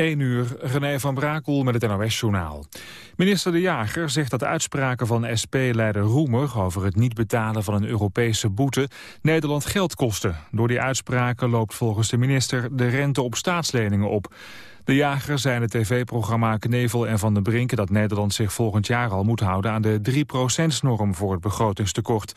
1 uur, René van Brakel met het NOS-journaal. Minister De Jager zegt dat de uitspraken van SP-leider Roemer... over het niet betalen van een Europese boete Nederland geld kosten. Door die uitspraken loopt volgens de minister de rente op staatsleningen op. De jager zei in het tv-programma Knevel en Van den Brinken... dat Nederland zich volgend jaar al moet houden aan de 3%-norm voor het begrotingstekort.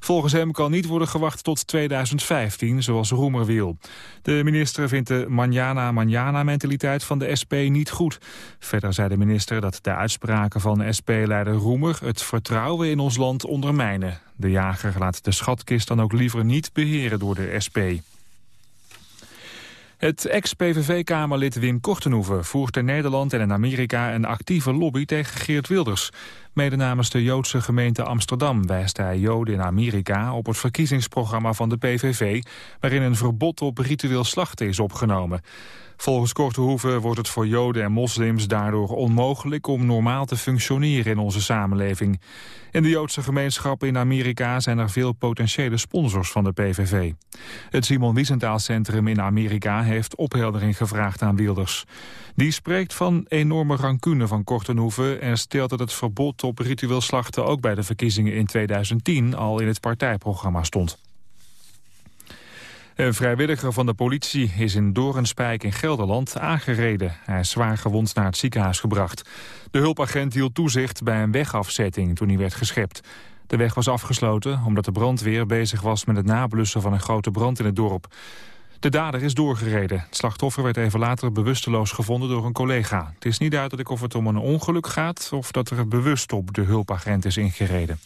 Volgens hem kan niet worden gewacht tot 2015, zoals Roemer wil. De minister vindt de manjana-manjana-mentaliteit van de SP niet goed. Verder zei de minister dat de uitspraken van SP-leider Roemer... het vertrouwen in ons land ondermijnen. De jager laat de schatkist dan ook liever niet beheren door de SP. Het ex-PVV-kamerlid Wim Kortenhoeven voert in Nederland en in Amerika een actieve lobby tegen Geert Wilders. Mede namens de Joodse gemeente Amsterdam wijst hij Joden in Amerika op het verkiezingsprogramma van de PVV, waarin een verbod op ritueel slachten is opgenomen. Volgens Kortehoeven wordt het voor Joden en moslims daardoor onmogelijk om normaal te functioneren in onze samenleving. In de Joodse gemeenschap in Amerika zijn er veel potentiële sponsors van de PVV. Het Simon Wiesenthal Centrum in Amerika heeft opheldering gevraagd aan Wilders. Die spreekt van enorme rancune van Kortenhoeven en stelt dat het verbod op ritueel slachten ook bij de verkiezingen in 2010 al in het partijprogramma stond. Een vrijwilliger van de politie is in Dorenspijk in Gelderland aangereden. Hij is zwaar gewond naar het ziekenhuis gebracht. De hulpagent hield toezicht bij een wegafzetting toen hij werd geschept. De weg was afgesloten omdat de brandweer bezig was met het nablussen van een grote brand in het dorp. De dader is doorgereden. Het slachtoffer werd even later bewusteloos gevonden door een collega. Het is niet duidelijk of het om een ongeluk gaat of dat er bewust op de hulpagent is ingereden.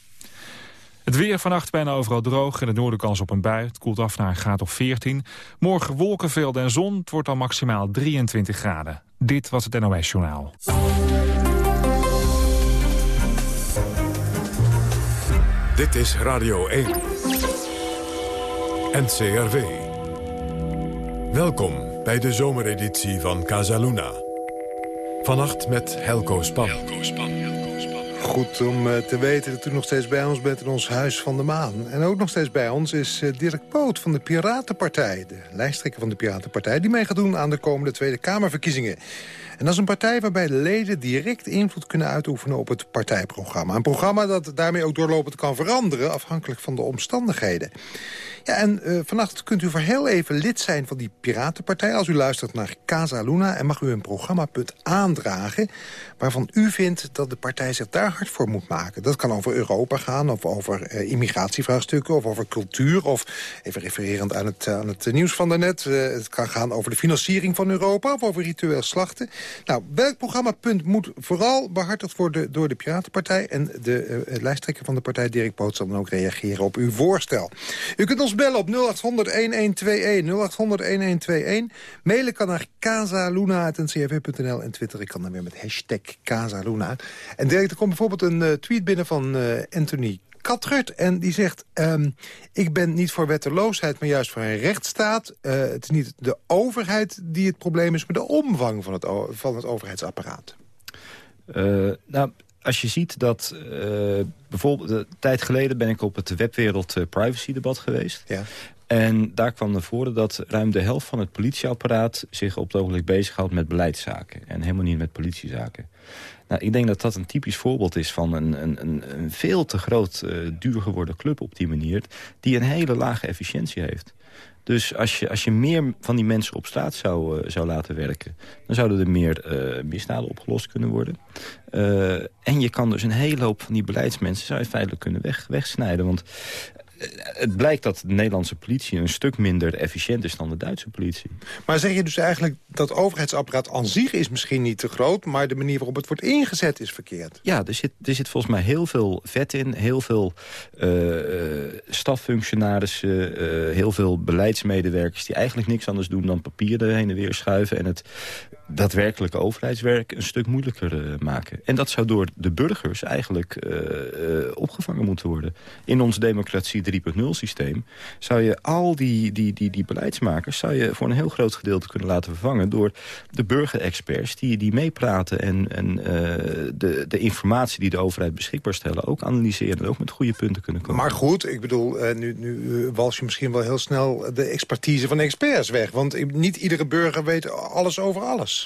Het weer vannacht bijna overal droog. In het noorden kans op een bui. Het koelt af naar een graad of 14. Morgen wolkenvelden en zon. Het wordt dan maximaal 23 graden. Dit was het NOS Journaal. Dit is Radio 1. NCRV. Welkom bij de zomereditie van Casaluna. Vannacht met Helco Span. Helco Span. Goed om eh, te weten dat u nog steeds bij ons bent in ons Huis van de Maan. En ook nog steeds bij ons is eh, Dirk Poot van de Piratenpartij. De lijsttrekker van de Piratenpartij die mee gaat doen aan de komende Tweede Kamerverkiezingen. En dat is een partij waarbij de leden direct invloed kunnen uitoefenen op het partijprogramma. Een programma dat daarmee ook doorlopend kan veranderen afhankelijk van de omstandigheden. Ja, en uh, vannacht kunt u voor heel even lid zijn van die Piratenpartij... als u luistert naar Casa Luna en mag u een programmapunt aandragen... waarvan u vindt dat de partij zich daar hard voor moet maken. Dat kan over Europa gaan, of over uh, immigratievraagstukken... of over cultuur, of even refererend aan het, aan het nieuws van daarnet... Uh, het kan gaan over de financiering van Europa... of over ritueel slachten. Nou, welk programmapunt moet vooral behartigd worden... door de Piratenpartij? En de lijsttrekker van de partij, Dirk Poot, zal dan ook reageren op uw voorstel. U kunt ons bellen op 0800-1121. 0800-1121. Mailen kan naar casaluna.ncrv.nl. En twitteren kan dan weer met hashtag Casaluna. En Dirk, er komt bijvoorbeeld een uh, tweet binnen van uh, Anthony Katrut. En die zegt, um, ik ben niet voor wetteloosheid, maar juist voor een rechtsstaat. Uh, het is niet de overheid die het probleem is, maar de omvang van het, van het overheidsapparaat. nou, als je ziet dat uh, bijvoorbeeld een tijd geleden ben ik op het webwereld uh, privacy debat geweest. Ja. En daar kwam naar voren dat ruim de helft van het politieapparaat zich op het ogenblik bezighoudt met beleidszaken. En helemaal niet met politiezaken. Nou, ik denk dat dat een typisch voorbeeld is van een, een, een veel te groot uh, duur geworden club op die manier. Die een hele lage efficiëntie heeft. Dus als je, als je meer van die mensen op straat zou, uh, zou laten werken... dan zouden er meer uh, misdaden opgelost kunnen worden. Uh, en je kan dus een hele hoop van die beleidsmensen... zou je feitelijk kunnen weg, wegsnijden. Want het blijkt dat de Nederlandse politie een stuk minder efficiënt is dan de Duitse politie. Maar zeg je dus eigenlijk dat overheidsapparaat aan zich is misschien niet te groot... maar de manier waarop het wordt ingezet is verkeerd? Ja, er zit, er zit volgens mij heel veel vet in. Heel veel uh, staffunctionarissen, uh, heel veel beleidsmedewerkers... die eigenlijk niks anders doen dan papieren heen en weer schuiven... en het daadwerkelijke overheidswerk een stuk moeilijker uh, maken. En dat zou door de burgers eigenlijk uh, uh, opgevangen moeten worden. In ons democratie 3.0 systeem zou je al die, die, die, die beleidsmakers... zou je voor een heel groot gedeelte kunnen laten vervangen... door de burgerexperts die, die meepraten en, en de, de informatie die de overheid beschikbaar stellen... ook analyseren en ook met goede punten kunnen komen. Maar goed, ik bedoel, nu, nu je misschien wel heel snel de expertise van experts weg. Want niet iedere burger weet alles over alles.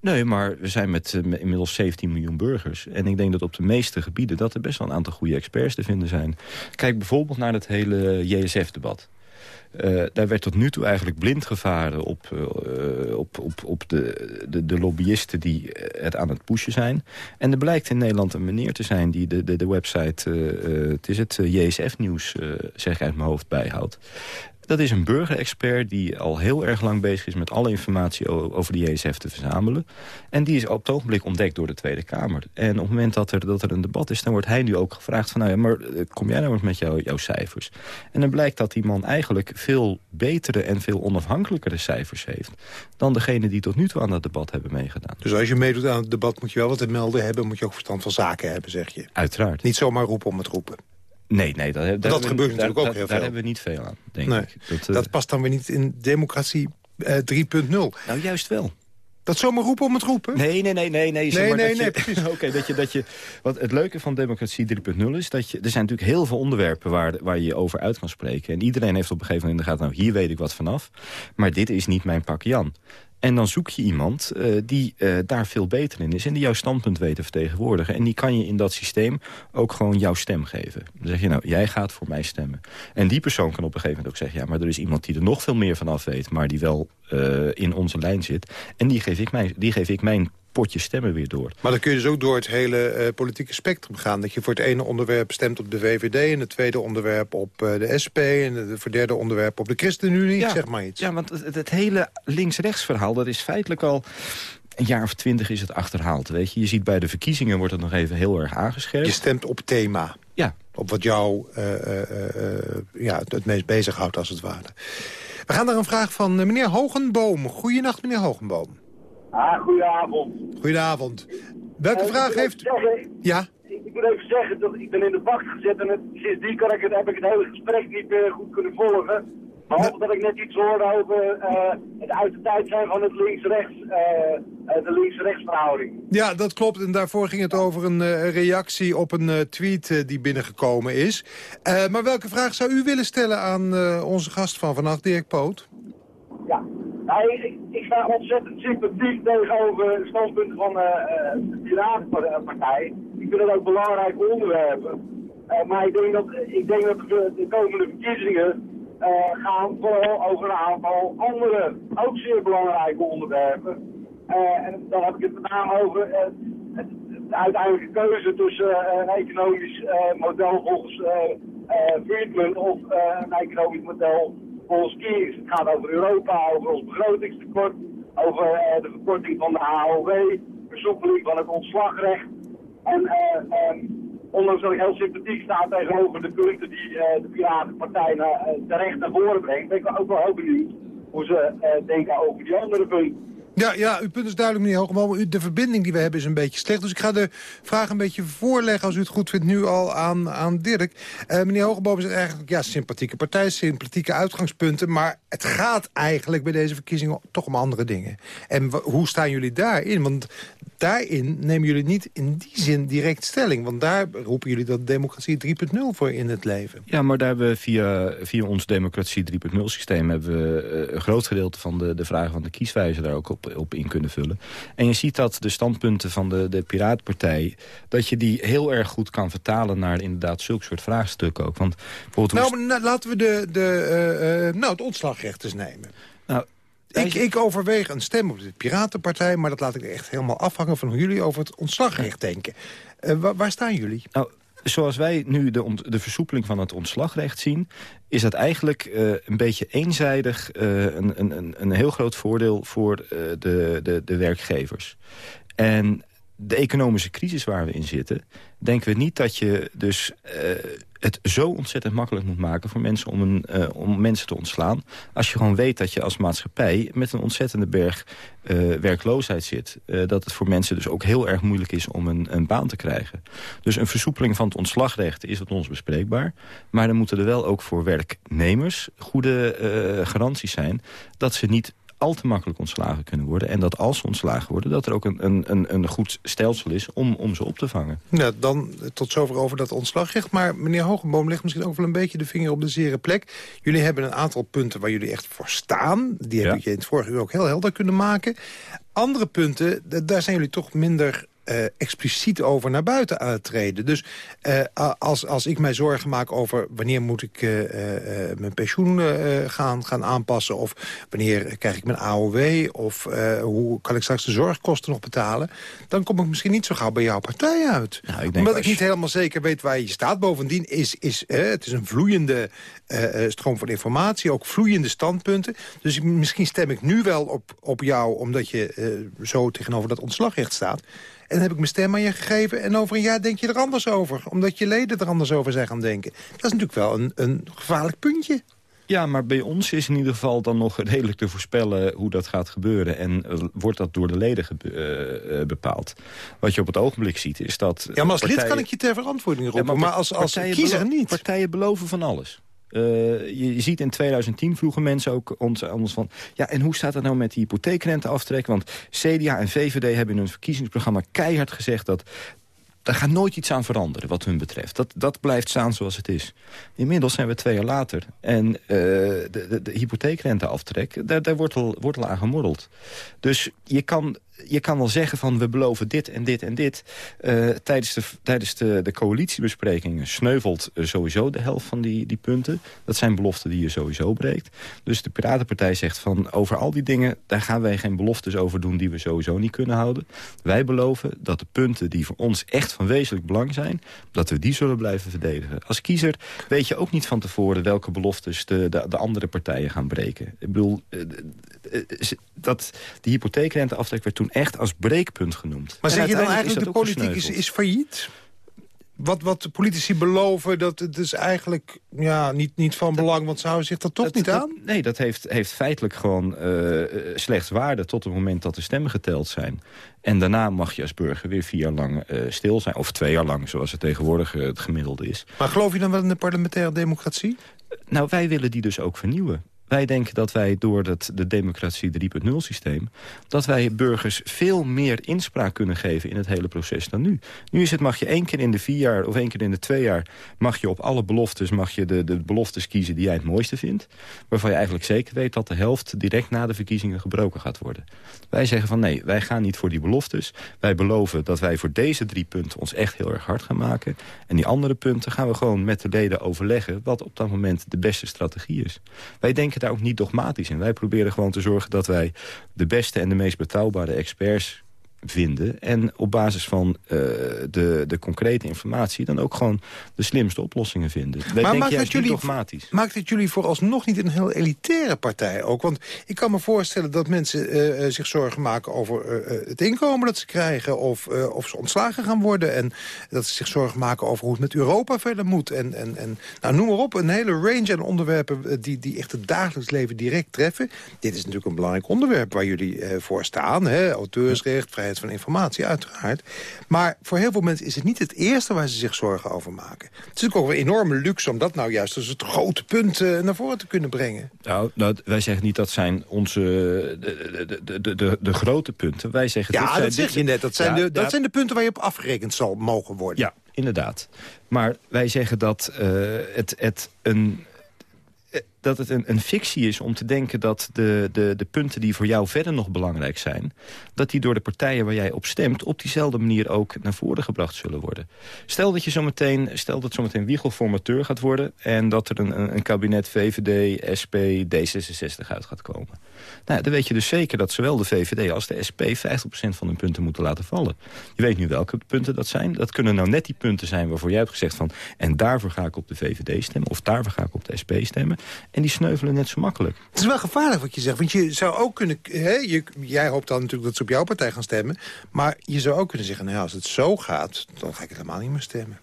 Nee, maar we zijn met inmiddels 17 miljoen burgers. En ik denk dat op de meeste gebieden... dat er best wel een aantal goede experts te vinden zijn. Kijk bijvoorbeeld naar het hele JSF-debat. Uh, daar werd tot nu toe eigenlijk blind gevaren op, uh, op, op, op de, de, de, lobbyisten die het aan het pushen zijn. En er blijkt in Nederland een meneer te zijn die de, de, de website, het is het JSF-nieuws, zeg uit mijn hoofd, bijhoudt. Dat is een burgerexpert die al heel erg lang bezig is... met alle informatie over de JSF te verzamelen. En die is op het ogenblik ontdekt door de Tweede Kamer. En op het moment dat er, dat er een debat is... dan wordt hij nu ook gevraagd van... nou ja, maar eh, kom jij nou eens met jou, jouw cijfers? En dan blijkt dat die man eigenlijk veel betere... en veel onafhankelijkere cijfers heeft... dan degene die tot nu toe aan dat debat hebben meegedaan. Dus als je meedoet aan het debat moet je wel wat te melden hebben... moet je ook verstand van zaken hebben, zeg je? Uiteraard. Niet zomaar roepen om het roepen. Nee, nee dat, dat gebeurt natuurlijk ook heel veel. Daar hebben we niet veel aan, denk nee, ik. Dat, uh, dat, past dan weer niet in democratie uh, eh, 3.0. Nou, juist wel. Dat zomaar roepen om het roepen? Nee, nee, nee, nee. Nee, nee, nee, nee, precies. Oké, dat je, dat je, wat het leuke van democratie 3.0 is... dat je, er zijn natuurlijk heel veel onderwerpen waar, waar je over uit kan spreken. En iedereen heeft op een gegeven moment in de gaten... nou, hier weet ik wat vanaf, maar dit is niet mijn pak Jan. En dan zoek je iemand uh, die uh, daar veel beter in is... en die jouw standpunt weet te vertegenwoordigen. En die kan je in dat systeem ook gewoon jouw stem geven. Dan zeg je, nou, jij gaat voor mij stemmen. En die persoon kan op een gegeven moment ook zeggen... ja, maar er is iemand die er nog veel meer van af weet... maar die wel uh, in onze lijn zit. En die geef ik, mij, die geef ik mijn potje stemmen weer door. Maar dan kun je dus ook door het hele uh, politieke spectrum gaan. Dat je voor het ene onderwerp stemt op de VVD... en het tweede onderwerp op uh, de SP... en het voor het derde onderwerp op de ChristenUnie, ja, zeg maar iets. Ja, want het, het hele links-rechts verhaal... dat is feitelijk al een jaar of twintig is het achterhaald. Weet je? je ziet bij de verkiezingen wordt het nog even heel erg aangescherpt. Je stemt op thema. Ja. Op wat jou uh, ja, het meest bezighoudt, als het ware. We gaan naar een vraag van meneer Hogenboom. Goedenacht, meneer Hogenboom. Ah, goedenavond. Goedenavond. Welke uh, vraag heeft... Zeggen, ja? Ik, moet even zeggen dat ik ben in de wacht gezet en het, sindsdien kan ik het, heb ik het hele gesprek niet meer goed kunnen volgen. Behalve dat ik net iets hoorde over uh, het uit de tijd zijn van het links-rechts, uh, de links-rechts verhouding. Ja, dat klopt. En daarvoor ging het over een reactie op een tweet die binnengekomen is. maar welke vraag zou u willen stellen aan onze gast van vannacht, Dirk Poot? Ja, ik, ik sta ontzettend sympathiek tegenover het standpunt van uh, de Piratenpartij. Ik vind het ook belangrijke onderwerpen. Uh, maar ik denk dat, ik denk dat de, de komende verkiezingen gaan vooral over een aantal andere, ook zeer belangrijke onderwerpen. en dan heb ik het met name over de uiteindelijke keuze tussen een economisch model volgens Friedman of een economisch model Kiers. Het gaat over Europa, over ons begrotingstekort, over uh, de verkorting van de AOW, versoepeling van het ontslagrecht. En uh, um, ondanks dat ik heel sympathiek sta tegenover de punten die uh, de Piratenpartij terecht naar voren brengt, ben ik ook wel heel benieuwd hoe ze denken over die andere punten. Ja, ja, uw punt is duidelijk, meneer Hoogman. De verbinding die we hebben is een beetje slecht. Dus ik ga de vraag een beetje voorleggen, als u het goed vindt, nu al aan, aan Dirk. Uh, meneer Hogeboom is eigenlijk ja, sympathieke partij, sympathieke uitgangspunten. Maar het gaat eigenlijk bij deze verkiezingen toch om andere dingen. En hoe staan jullie daarin? Want daarin nemen jullie niet in die zin direct stelling. Want daar roepen jullie dat democratie 3.0 voor in het leven. Ja, maar daar hebben we via, via ons democratie 3.0 systeem... hebben we eh, een groot gedeelte van de, de vragen van de kieswijze daar ook op, op in kunnen vullen. En je ziet dat de standpunten van de, de Piratenpartij... dat je die heel erg goed kan vertalen naar inderdaad zulke soort vraagstukken ook. Want bijvoorbeeld... Nou, nou, laten we de, de, uh, nou, het ontslagrecht eens nemen. Nou, ik, ik, overweeg een stem op de Piratenpartij... maar dat laat ik echt helemaal afhangen van hoe jullie over het ontslagrecht denken. Uh, waar, staan jullie? Nou, zoals wij nu de, de versoepeling van het ontslagrecht zien... is dat eigenlijk uh, een beetje eenzijdig uh, een, een, een heel groot voordeel voor de, de, de werkgevers. En de economische crisis waar we in zitten... denken we niet dat je dus uh, het zo ontzettend makkelijk moet maken... voor mensen om, een, uh, om mensen te ontslaan. Als je gewoon weet dat je als maatschappij... met een ontzettende berg uh, werkloosheid zit. dat het voor mensen dus ook heel erg moeilijk is om een, een baan te krijgen. Dus een versoepeling van het ontslagrecht is wat ons bespreekbaar. Maar dan moeten er wel ook voor werknemers goede garanties zijn... dat ze niet al te makkelijk ontslagen kunnen worden. En dat als ze ontslagen worden, dat er ook een, een, een goed stelsel is om, om ze op te vangen. Ja, dan tot zover over dat ontslagrecht. Maar meneer Hogenboom legt misschien ook wel een beetje de vinger op de zere plek. Jullie hebben een aantal punten waar jullie echt voor staan. Die heb je in het vorige uur ook heel helder kunnen maken. Andere punten, daar zijn jullie toch minder uh, expliciet over naar buiten aan het treden. Dus uh, als, als ik mij zorgen maak over wanneer moet ik uh, mijn pensioen gaan, gaan aanpassen... of wanneer krijg ik mijn AOW... of hoe kan ik straks de zorgkosten nog betalen... dan kom ik misschien niet zo gauw bij jouw partij uit. Nou, ik Omdat ik niet helemaal zeker weet waar je staat. Bovendien is, is het is een vloeiende stroom van informatie, ook vloeiende standpunten. Dus misschien stem ik nu wel op, op jou... omdat je zo tegenover dat ontslagrecht staat... En dan heb ik mijn stem aan je gegeven. En over een jaar denk je er anders over. Omdat je leden er anders over zijn gaan denken. Dat is natuurlijk wel een, een gevaarlijk puntje. Ja, maar bij ons is in ieder geval dan nog redelijk te voorspellen hoe dat gaat gebeuren. En uh, wordt dat door de leden uh, bepaald. Wat je op het ogenblik ziet is dat... Ja, maar als lid kan ik je ter verantwoording roepen. Ja, maar, maar, als, als kiezer niet. Partijen beloven van alles. Uh, je ziet in 2010 vroegen mensen ook ons anders van... ja, en hoe staat het nou met die hypotheekrenteaftrek? Want CDA en VVD hebben in hun verkiezingsprogramma keihard gezegd... dat daar gaat nooit iets aan veranderen wat hun betreft. Dat, dat blijft staan zoals het is. Inmiddels zijn we twee jaar later. En uh, de, de, de hypotheekrenteaftrek, daar, daar wordt, al, wordt al aan gemorreld. Dus je kan je kan wel zeggen van we beloven dit en dit en dit. Uh, tijdens de, tijdens de, de coalitiebesprekingen sneuvelt uh, sowieso de helft van die, die punten. Dat zijn beloften die je sowieso breekt. Dus de Piratenpartij zegt van over al die dingen... daar gaan wij geen beloftes over doen die we sowieso niet kunnen houden. Wij beloven dat de punten die voor ons echt van wezenlijk belang zijn... dat we die zullen blijven verdedigen. Als kiezer weet je ook niet van tevoren welke beloftes de, de, de andere partijen gaan breken. Ik bedoel, uh, dat, die hypotheekrenteaftrek werd toen echt als breekpunt genoemd. Maar zeg je dan eigenlijk de politiek is, is failliet? Wat, wat de politici beloven, dat het is eigenlijk ja, niet, niet van belang... want ze houden zich dat toch niet aan? nee, dat heeft, heeft feitelijk gewoon uh, slechts waarde... tot het moment dat de stemmen geteld zijn. En daarna mag je als burger weer vier jaar lang uh, stil zijn. Of twee jaar lang, zoals het tegenwoordig het gemiddelde is. Maar geloof je dan wel in de parlementaire democratie? Nou, wij willen die dus ook vernieuwen. Wij denken dat wij door het, de democratie 3.0 systeem... dat wij burgers veel meer inspraak kunnen geven in het hele proces dan nu. Nu is het, mag je één keer in de vier jaar of één keer in de twee jaar... mag je op alle beloftes mag je de, de beloftes kiezen die jij het mooiste vindt. Waarvan je eigenlijk zeker weet dat de helft direct na de verkiezingen gebroken gaat worden. Wij zeggen van nee, wij gaan niet voor die beloftes. Wij beloven dat wij voor deze drie punten ons echt heel erg hard gaan maken. En die andere punten gaan we gewoon met de leden overleggen... wat op dat moment de beste strategie is. Wij denken daar ook niet dogmatisch in. Wij proberen gewoon te zorgen dat wij de beste en de meest betrouwbare experts vinden. En op basis van uh, de, de concrete informatie... dan ook gewoon de slimste oplossingen vinden. Wij maar maakt het, jullie, dogmatisch. maakt het jullie vooralsnog niet een heel elitaire partij ook? Want ik kan me voorstellen dat mensen uh, zich zorgen maken... over uh, het inkomen dat ze krijgen... Of, of ze ontslagen gaan worden. En dat ze zich zorgen maken over hoe het met Europa verder moet. En, en, en nou, noem maar op, een hele range aan onderwerpen... die, die echt het dagelijks leven direct treffen. Dit is natuurlijk een belangrijk onderwerp waar jullie voor staan. Hè? Auteursrecht, vrijheid van informatie, uiteraard. Maar voor heel veel mensen is het niet het eerste waar ze zich zorgen over maken. Het is natuurlijk ook een enorme luxe om dat nou juist als het grote punt uh, naar voren te kunnen brengen. Nou, nou, wij zeggen niet dat zijn onze de, de, de, de, de grote punten. Wij zeggen, ja, dat zeg je net. Dat zijn, de, dat zijn de punten waar je op afgerekend zal mogen worden. Ja, inderdaad. Maar wij zeggen dat uh, het, het een dat het een, een fictie is om te denken dat de, de, de punten die voor jou verder nog belangrijk zijn... dat die door de partijen waar jij op stemt op diezelfde manier ook naar voren gebracht zullen worden. Stel dat je zometeen, stel dat zometeen Wiegel formateur gaat worden... en dat er een, een kabinet VVD, SP, D66 uit gaat komen. Nou, dan weet je dus zeker dat zowel de VVD als de SP 50% van hun punten moeten laten vallen. Je weet nu welke punten dat zijn. Dat kunnen nou net die punten zijn waarvoor jij hebt gezegd van... en daarvoor ga ik op de VVD stemmen of daarvoor ga ik op de SP stemmen. En die sneuvelen net zo makkelijk. Het is wel gevaarlijk wat je zegt. Want je zou ook kunnen... Hè, je, jij hoopt dan natuurlijk dat ze op jouw partij gaan stemmen. Maar je zou ook kunnen zeggen... Nou ja, als het zo gaat, dan ga ik het helemaal niet meer stemmen.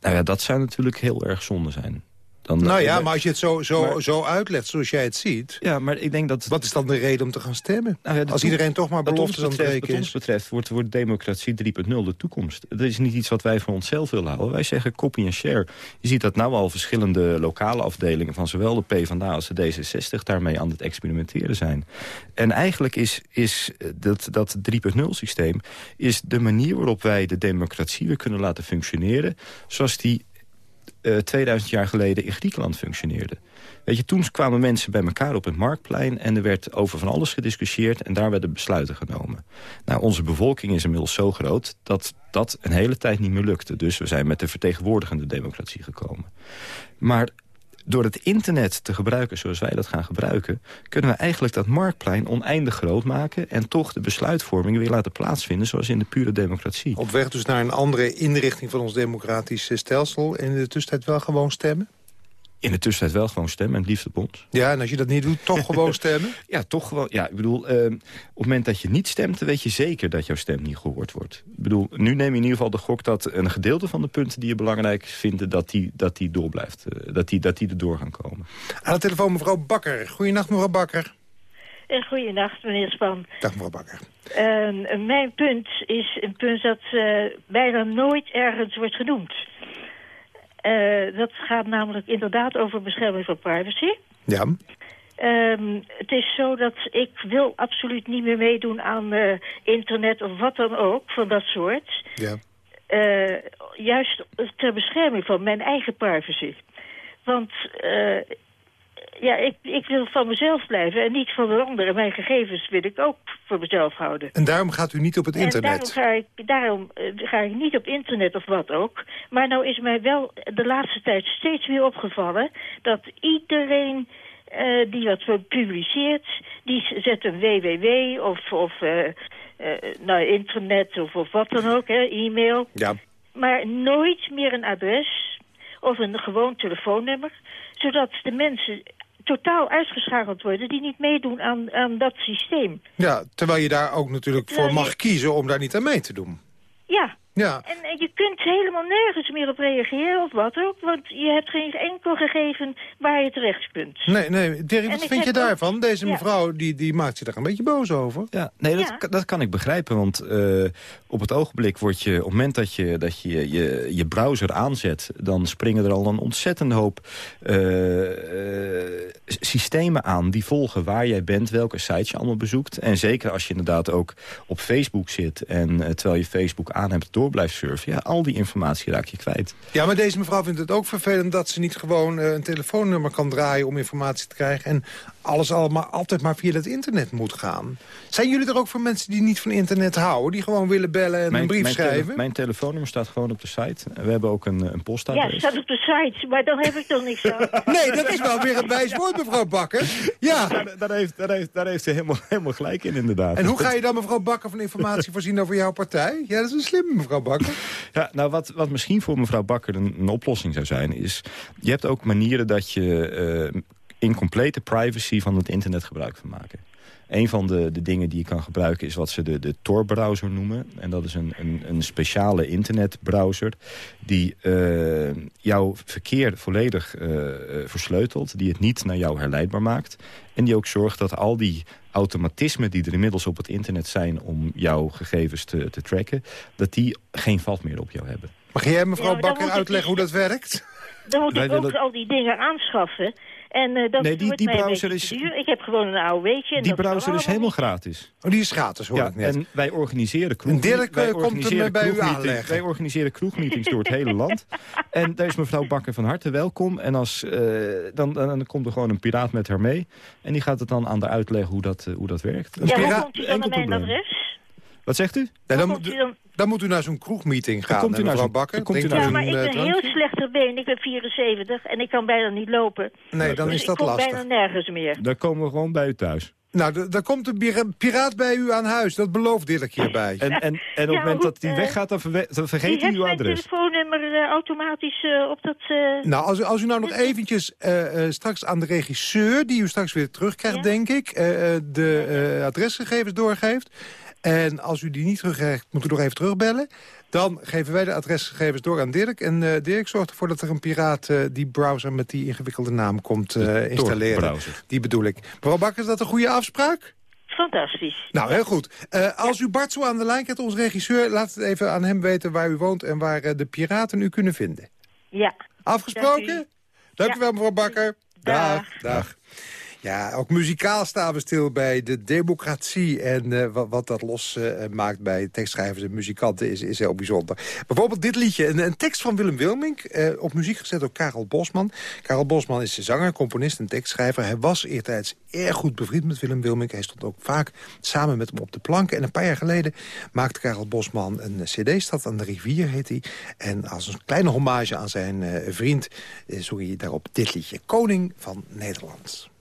Nou ja, dat zou natuurlijk heel erg zonde zijn. Dan, nou ja, maar als je het zo, zo, zo uitlegt zoals jij het ziet... Ja, maar ik denk dat... Wat is dan de reden om te gaan stemmen? Nou ja, als iedereen toch maar beloftes aan het breken is. Wat ons betreft wordt, wordt democratie 3.0 de toekomst. Dat is niet iets wat wij voor onszelf willen houden. Wij zeggen copy en share. Je ziet dat nou al verschillende lokale afdelingen... van zowel de PvdA als de D66 daarmee aan het experimenteren zijn. En eigenlijk is, is dat, dat 3.0 systeem... is de manier waarop wij de democratie weer kunnen laten functioneren... zoals die 2000 eh, jaar geleden in Griekenland functioneerde. Weet je, toen kwamen mensen bij elkaar op het marktplein... en er werd over van alles gediscussieerd en daar werden besluiten genomen. Nou, onze bevolking is inmiddels zo groot dat dat een hele tijd niet meer lukte. Dus we zijn met de vertegenwoordigende democratie gekomen. Maar door het internet te gebruiken zoals wij dat gaan gebruiken... kunnen we eigenlijk dat marktplein oneindig groot maken... en toch de besluitvorming weer laten plaatsvinden zoals in de pure democratie. Op weg dus naar een andere inrichting van ons democratische stelsel... en in de tussentijd wel gewoon stemmen? In de tussentijd wel gewoon stemmen en het liefst op ons. Ja, en als je dat niet doet, toch gewoon stemmen? Ja, toch gewoon. Ja, ik bedoel, uh, op het moment dat je niet stemt... dan weet je zeker dat jouw stem niet gehoord wordt. Ik bedoel, nu neem je in ieder geval de gok dat een gedeelte van de punten... die je belangrijk vindt, dat die, dat die door blijft. Uh, dat, die, dat die erdoor gaan komen. Aan de telefoon mevrouw Bakker. Goedenacht, mevrouw Bakker. En eh, goedenacht, meneer Span. Dag, mevrouw Bakker. Uh, mijn punt is een punt dat uh, bijna nooit ergens wordt genoemd. Uh, dat gaat namelijk inderdaad over bescherming van privacy. Ja. Um, het is zo dat ik wil absoluut niet meer meedoen aan uh, internet of wat dan ook van dat soort. Ja. Uh, juist ter bescherming van mijn eigen privacy. Want ja, ik, ik wil van mezelf blijven en niet van de anderen. Mijn gegevens wil ik ook voor mezelf houden. En daarom gaat u niet op het internet? En daarom ga ik, daarom, uh, ga ik niet op internet of wat ook. Maar nou is mij wel de laatste tijd steeds weer opgevallen... dat iedereen uh, die wat publiceert, die zet een www of, of uh, nou, internet of, of wat dan ook, e-mail. Ja. Maar nooit meer een adres of een gewoon telefoonnummer zodat de mensen totaal uitgeschakeld worden... die niet meedoen aan, aan dat systeem. Ja, terwijl je daar ook natuurlijk voor mag kiezen om daar niet aan mee te doen. Ja, ja. En, je kunt helemaal nergens meer op reageren of wat ook. Want je hebt geen enkel gegeven waar je terecht kunt. Nee, nee. Dirk, wat vind je daarvan? Deze mevrouw die, die maakt zich daar een beetje boos over. Ja, nee, dat, dat kan ik begrijpen. Want uh, op het ogenblik word je... op het moment dat je dat je, je, je browser aanzet... dan springen er al een ontzettende hoop uh, uh, systemen aan... die volgen waar jij bent, welke sites je allemaal bezoekt. En zeker als je inderdaad ook op Facebook zit... en terwijl je Facebook aan hebt door blijft surfen... ja, al die informatie raak je kwijt. Ja, maar deze mevrouw vindt het ook vervelend... dat ze niet gewoon uh, een telefoonnummer kan draaien om informatie te krijgen... en alles allemaal altijd maar via het internet moet gaan. Zijn jullie er ook voor mensen die niet van internet houden... die gewoon willen bellen en een brief mijn schrijven? mijn telefoonnummer staat gewoon op de site. We hebben ook een, een postadres. Ja, staat op de site, maar dan heb ik toch niks aan. nee, dat is wel weer een wijs woord, mevrouw Bakker. Ja. Daar, daar, heeft, daar, heeft, daar heeft ze helemaal, helemaal gelijk in, inderdaad. En hoe ga je dan mevrouw Bakker van informatie voorzien over jouw partij? Ja, dat is een slimme mevrouw Bakker. Ja, nou wat, wat misschien voor mevrouw Bakker een, een oplossing zou zijn... is, je hebt ook manieren dat je uh, in complete privacy van het internet gebruik van maken. Een van de, de dingen die je kan gebruiken is wat ze de, de Tor-browser noemen. En dat is een, een, een speciale internetbrowser die uh, jouw verkeer volledig uh, versleutelt. Die het niet naar jou herleidbaar maakt. En die ook zorgt dat al die automatismen die er inmiddels op het internet zijn... om jouw gegevens te, te tracken, dat die geen vat meer op jou hebben. Mag jij mevrouw ja, Bakker uitleggen hoe dat werkt? Dan moet Wij ik ook al die dingen aanschaffen. En uh, dat nee, die, die browser is... Duur. Ik heb gewoon een AOW'tje. Die browser is helemaal gratis. Oh, die is gratis, hoor ja, ik net. En wij organiseren kroeg... Dirk wij komt hem bij u aanleggen. Wij organiseren kroegmeetings door het hele land. En daar is mevrouw Bakker van harte welkom. En als, uh, dan, dan, dan, komt er gewoon een piraat met haar mee. En die gaat het dan aan haar uitleggen hoe dat, uh, hoe dat werkt. Ja, hoe komt u dan aan mijn adres? Wat zegt u? Ja, dan, dan, dan, moet u naar zo'n kroegmeeting gaan, komt u mevrouw Bakker. Komt u ja, maar ik ben heel slecht ter been. Ik ben 74 en ik kan bijna niet lopen. Nee, dan dus is dat lastig. ik kom bijna nergens meer. Dan komen we gewoon bij u thuis. Nou, daar komt een piraat bij u aan huis. Dat belooft Dirk hierbij. En, en, en op het moment dat hij weggaat, dan, dan vergeet hij uw adres. Die telefoonnummer uh, automatisch uh, op dat... Uh... Nou, als, als u nou nog eventjes straks aan de regisseur... die u straks weer terugkrijgt, ja? denk ik... de adresgegevens doorgeeft... En als u die niet terugkrijgt, moet u nog even terugbellen. Dan geven wij de adresgegevens door aan Dirk. En uh, Dirk zorgt ervoor dat er een piraat uh, die browser met die ingewikkelde naam komt uh, installeren. Die bedoel ik. Mevrouw Bakker, is dat een goede afspraak? Fantastisch. Nou, heel goed. Uh, als u Bart zo aan de lijn krijgt, onze regisseur... laat het even aan hem weten waar u woont... en waar uh, de piraten u kunnen vinden. Ja. Afgesproken? Dank u, Dank u wel, mevrouw Bakker. Dag. Dag. Dag. Ja, ook muzikaal staan we stil bij de democratie. En uh, wat, dat los uh, maakt bij tekstschrijvers en muzikanten is, is heel bijzonder. Bijvoorbeeld dit liedje, een, tekst van Willem Wilmink. Uh, op muziek gezet door Karel Bosman. Karel Bosman is zanger, componist en tekstschrijver. Hij was eertijds erg goed bevriend met Willem Wilmink. Hij stond ook vaak samen met hem op de planken. En een paar jaar geleden maakte Karel Bosman een cd-stad aan de rivier, heet hij. En als een kleine hommage aan zijn vriend zong hij daarop dit liedje. Koning van Nederland.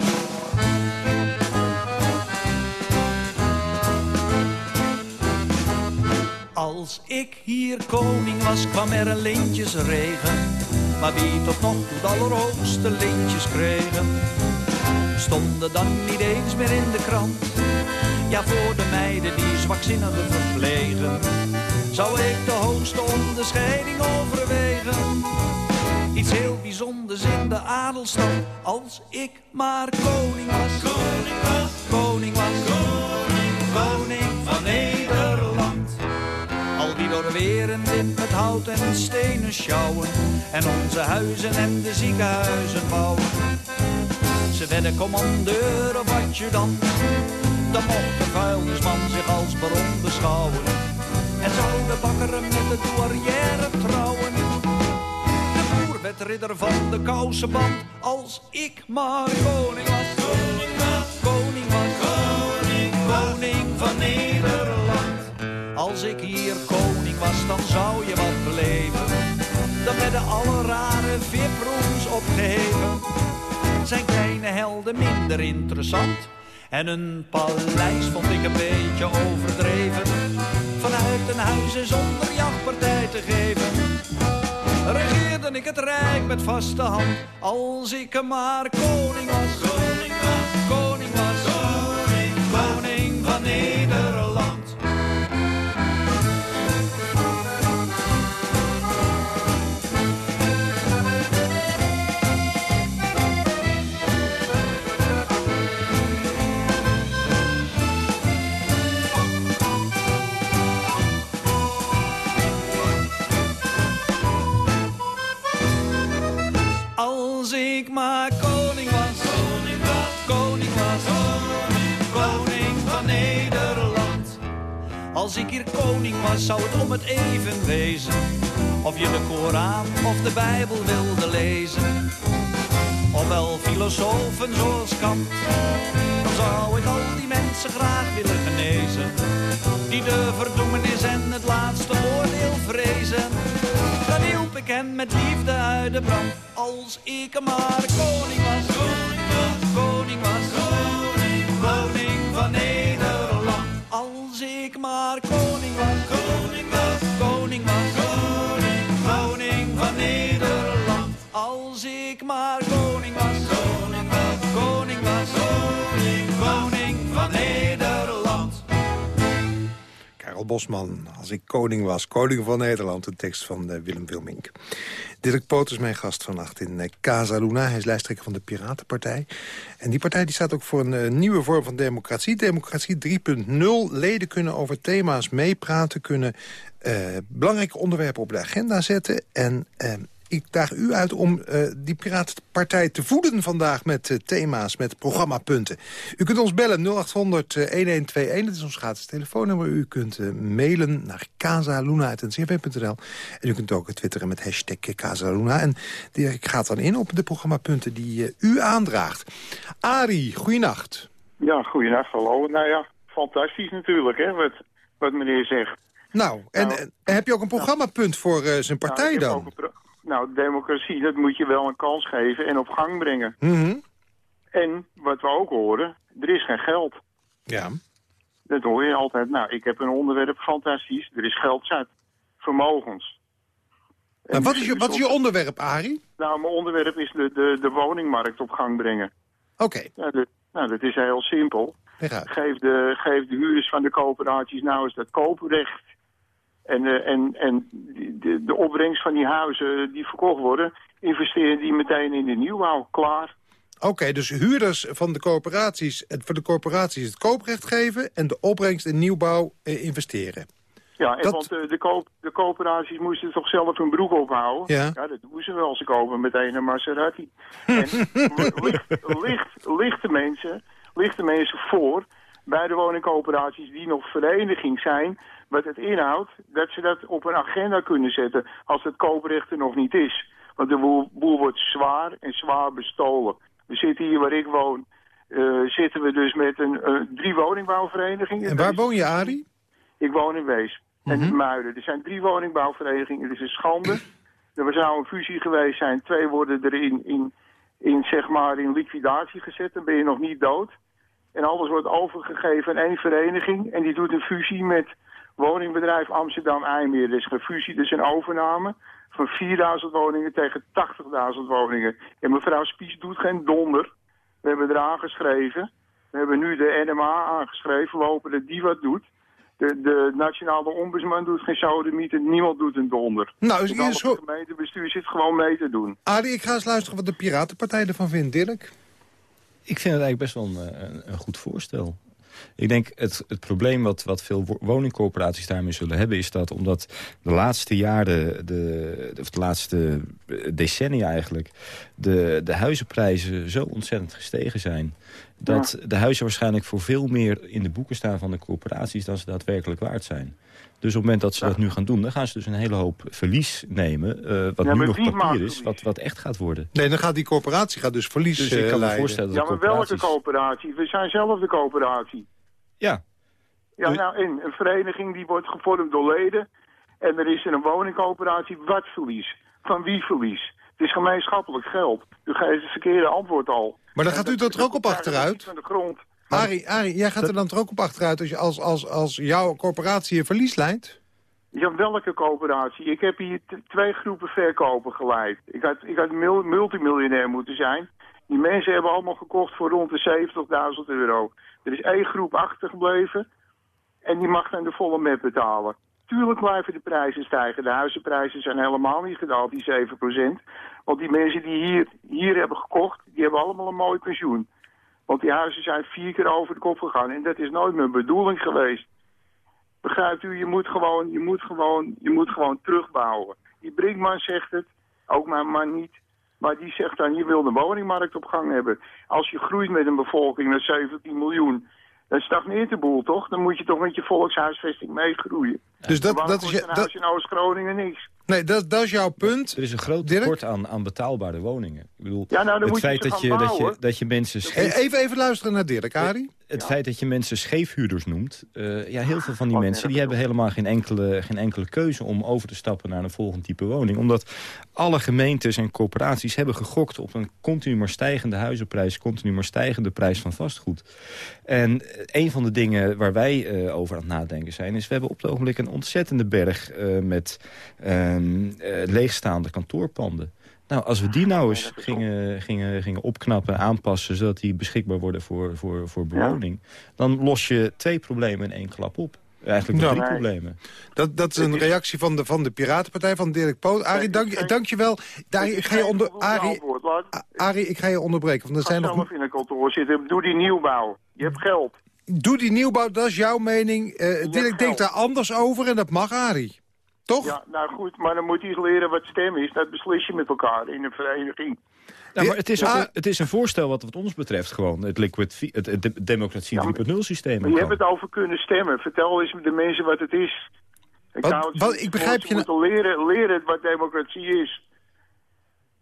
Als ik hier koning was, kwam er een lintjesregen. Maar wie tot nog toe de allerhoogste lintjes kregen, stonden dan niet eens meer in de krant. Ja, voor de meiden die zwakzinnigen verplegen, zou ik de hoogste onderscheiding overwegen. Iets heel bijzonders in de adelstand, als ik maar koning was. Koning was, koning was, koning, koning van Nederland. Al die door weer en wind met hout en stenen sjouwen, en onze huizen en de ziekenhuizen bouwen. Ze werden commandeur of adjudant, dan mocht de vuilnisman zich als baron beschouwen. En zou de bakker met de douarière trouwen ridder van de kousenband. Als ik maar koning was. Koning was. Koning was. Koning, koning van Nederland. Als ik hier koning was, dan zou je wat beleven. Dan werden alle rare viprooms opgeheven. Zijn kleine helden minder interessant. En een paleis vond ik een beetje overdreven. Vanuit een huis zonder jachtpartij te geven regeerde ik het rijk met vaste hand. Als ik maar koning was, koning was, koning was, koning, koning van Nederland. Maar koning was, koning was, koning was, koning, koning van Nederland. Als ik hier koning was, zou het om het even wezen. Of je de Koran of de Bijbel wilde lezen. Ofwel filosofen zoals Kant. Dan zou ik al die mensen graag willen genezen. Die de verdoemenis ik hen met liefde uit de brand. Als ik maar koning was, koning was, koning was, koning, koning van Nederland. Als ik maar koning was, Bosman, als ik koning was, koning van Nederland. Een tekst van uh, Willem Wilmink. Dirk Poot is mijn gast vannacht in uh, Casa Luna. Hij is lijsttrekker van de Piratenpartij. En die partij die staat ook voor een uh, nieuwe vorm van democratie. Democratie 3.0. Leden kunnen over thema's meepraten, kunnen belangrijke onderwerpen op de agenda zetten. En ik daag u uit om uh, die Piratenpartij te voeden vandaag met uh, thema's, met programmapunten. U kunt ons bellen 0800-1121, dat is ons gratis telefoonnummer. U kunt uh, mailen naar casaluna.ncv.nl en u kunt ook twitteren met hashtag Casaluna. En Dirk gaat dan in op de programmapunten die u aandraagt. Arie, goeienacht. Ja, goeienacht, hallo. Nou ja, fantastisch natuurlijk, hè, wat, wat meneer zegt. Nou, en, nou, heb je ook een programmapunt voor zijn partij nou, dan? Nou, democratie, dat moet je wel een kans geven en op gang brengen. Mm -hmm. En, wat we ook horen, er is geen geld. Ja. Dat hoor je altijd. Nou, ik heb een onderwerp, fantastisch. Er is geld zat. Vermogens. Nou, wat, is je, wat is je onderwerp, Arie? Nou, mijn onderwerp is de, de, de woningmarkt op gang brengen. Oké. Okay. Nou, dat is heel simpel. Geef de, geef de huurders van de coöperaties nou eens dat kooprecht. En, eh, en, en die- de, de opbrengst van die huizen die verkocht worden, investeren die meteen in de nieuwbouw. Klaar. Oké, dus huurders van de corporaties, voor de corporaties het kooprecht geven... en de opbrengst in nieuwbouw eh, investeren. Ja, en Dat- want eh, de, koop, de coöperaties moesten toch zelf hun broek ophouden. Ja. dat doen ze wel. Ze kopen meteen een Maserati. en licht, licht, lichte mensen, lichte mensen voor bij de woningcoöperaties die nog vereniging zijn... wat het inhoudt, dat ze dat op een agenda kunnen zetten als het kooprecht er nog niet is. Want de boel, boel wordt zwaar en zwaar bestolen. We zitten hier waar ik woon, eh, zitten we dus met een eh, drie woningbouwverenigingen. En waar woon je, Arie? Ik woon in Wees. En Mhm. in Muiden. Er zijn drie woningbouwverenigingen. Het is een schande. Er zou een fusie geweest zijn. Twee worden er in, in, in, zeg maar, in liquidatie gezet. Dan ben je nog niet dood. En alles wordt overgegeven aan één vereniging. En die doet een fusie met woningbedrijf Amsterdam-Eimeer. Dat is geen fusie, is een overname van 4000 woningen tegen 80.000 woningen. En mevrouw Spies doet geen donder. We hebben er aangeschreven. We hebben nu de NMA aangeschreven. We hopen dat die wat doet. De, de nationale ombudsman doet geen sodemiet en niemand doet een donder. Nou, is, Het halve goed. gemeentebestuur zit gewoon mee te doen. Arie, ik ga eens luisteren wat de Piratenpartij ervan vindt. Dirk? Ik vind het eigenlijk best wel een, een, een goed voorstel. Ik denk het, het probleem wat, wat veel wo- woningcorporaties daarmee zullen hebben... is dat omdat de laatste jaren, de, of de laatste decennia eigenlijk... de, de huizenprijzen zo ontzettend gestegen zijn... dat de huizen waarschijnlijk voor veel meer in de boeken staan van de corporaties... dan ze daadwerkelijk waard zijn. Dus op het moment dat ze dat nu gaan doen... dan gaan ze dus een hele hoop verlies nemen... eh, wat Ja, nu nog papier is, wat, wat echt gaat worden. Nee, dan gaat die corporatie gaat dus verlies Dus ik eh, kan me voorstellen dat Ja, maar welke coöperatie? We zijn zelf de coöperatie. Ja, Ja, Dus- nou, en een vereniging die wordt gevormd door leden. En er is er een woningcoöperatie. Wat verlies? Van wie verlies? Het is gemeenschappelijk geld. U geeft het verkeerde antwoord al. Maar dan En gaat u dat er ook op achteruit? Van de grond. Arie, Arie, jij gaat er dan toch ook op achteruit als, je, als, als, als jouw corporatie een verlies leidt? Ja, welke coöperatie? Ik heb hier twee groepen verkopen geleid. Ik had, ik had mul- multimiljonair moeten zijn. Die mensen hebben allemaal gekocht voor rond de 70.000 euro. Er is één groep achtergebleven en die mag dan de volle met betalen. Tuurlijk blijven de prijzen stijgen. De huizenprijzen zijn helemaal niet gedaald, die 7%. Want die mensen die hier, hier hebben gekocht, die hebben allemaal een mooi pensioen. Want die huizen zijn vier keer over de kop gegaan. En dat is nooit mijn bedoeling geweest. Begrijpt u, je moet gewoon, je moet gewoon, je moet gewoon terugbouwen. Die Brinkman zegt het, ook mijn man niet. Maar die zegt dan, je wil de woningmarkt op gang hebben. Als je groeit met een bevolking naar 17 miljoen, dan stagneert de boel toch? Dan moet je toch met je volkshuisvesting meegroeien. Dus dat, dat is, je, dat, huis in Oost-Groningen niks? Nee, dat, dat is jouw punt. Er is een groot Dirk? tekort aan, aan betaalbare woningen. Ik bedoel, Ja, nou, het je feit dat je, dat, je, dat je mensen scheef, Even, even luisteren naar Dirk, Arie. het feit dat je mensen scheefhuurders noemt. eh, ja, heel veel van die Wat mensen die hebben helemaal geen enkele, geen enkele keuze om over te stappen naar een volgend type woning. Omdat alle gemeentes en corporaties hebben gegokt op een continu maar stijgende huizenprijs, continu maar stijgende prijs van vastgoed. En een van de dingen waar wij eh, over aan het nadenken zijn, is we hebben op het ogenblik een ontzettende berg eh, met ehm, eh, leegstaande kantoorpanden. Nou, als we die nou eens gingen, gingen, gingen opknappen, aanpassen... zodat die beschikbaar worden voor, voor, voor bewoning... dan los je twee problemen in één klap op. Eigenlijk Ja. drie Nee. problemen. Dat, dat is een reactie van de, van de Piratenpartij, van Dirk Poot. Arie, dank, dank je wel. Arie, ik ga je, onder, Arie, ik ga je onderbreken, want er ga zijn nog... zelf in een kantoor zitten. Doe die nieuwbouw. Je hebt geld. Doe die nieuwbouw, dat is jouw mening. Eh Dirk denkt daar anders over en dat mag Arie. Toch? Ja, nou goed, maar dan moet hij leren wat stem is. Dat beslis je met elkaar in een vereniging. Nou, maar het is, ook Ah. een, het is een voorstel wat wat ons betreft gewoon het, liquid, het, het de- democratie Ja, maar- 3.0 systeem Maar je hebt het over kunnen stemmen. Vertel eens de mensen wat het is. Ik, Wat- zou het wat- ik begrijp je moeten leren, leren wat democratie is.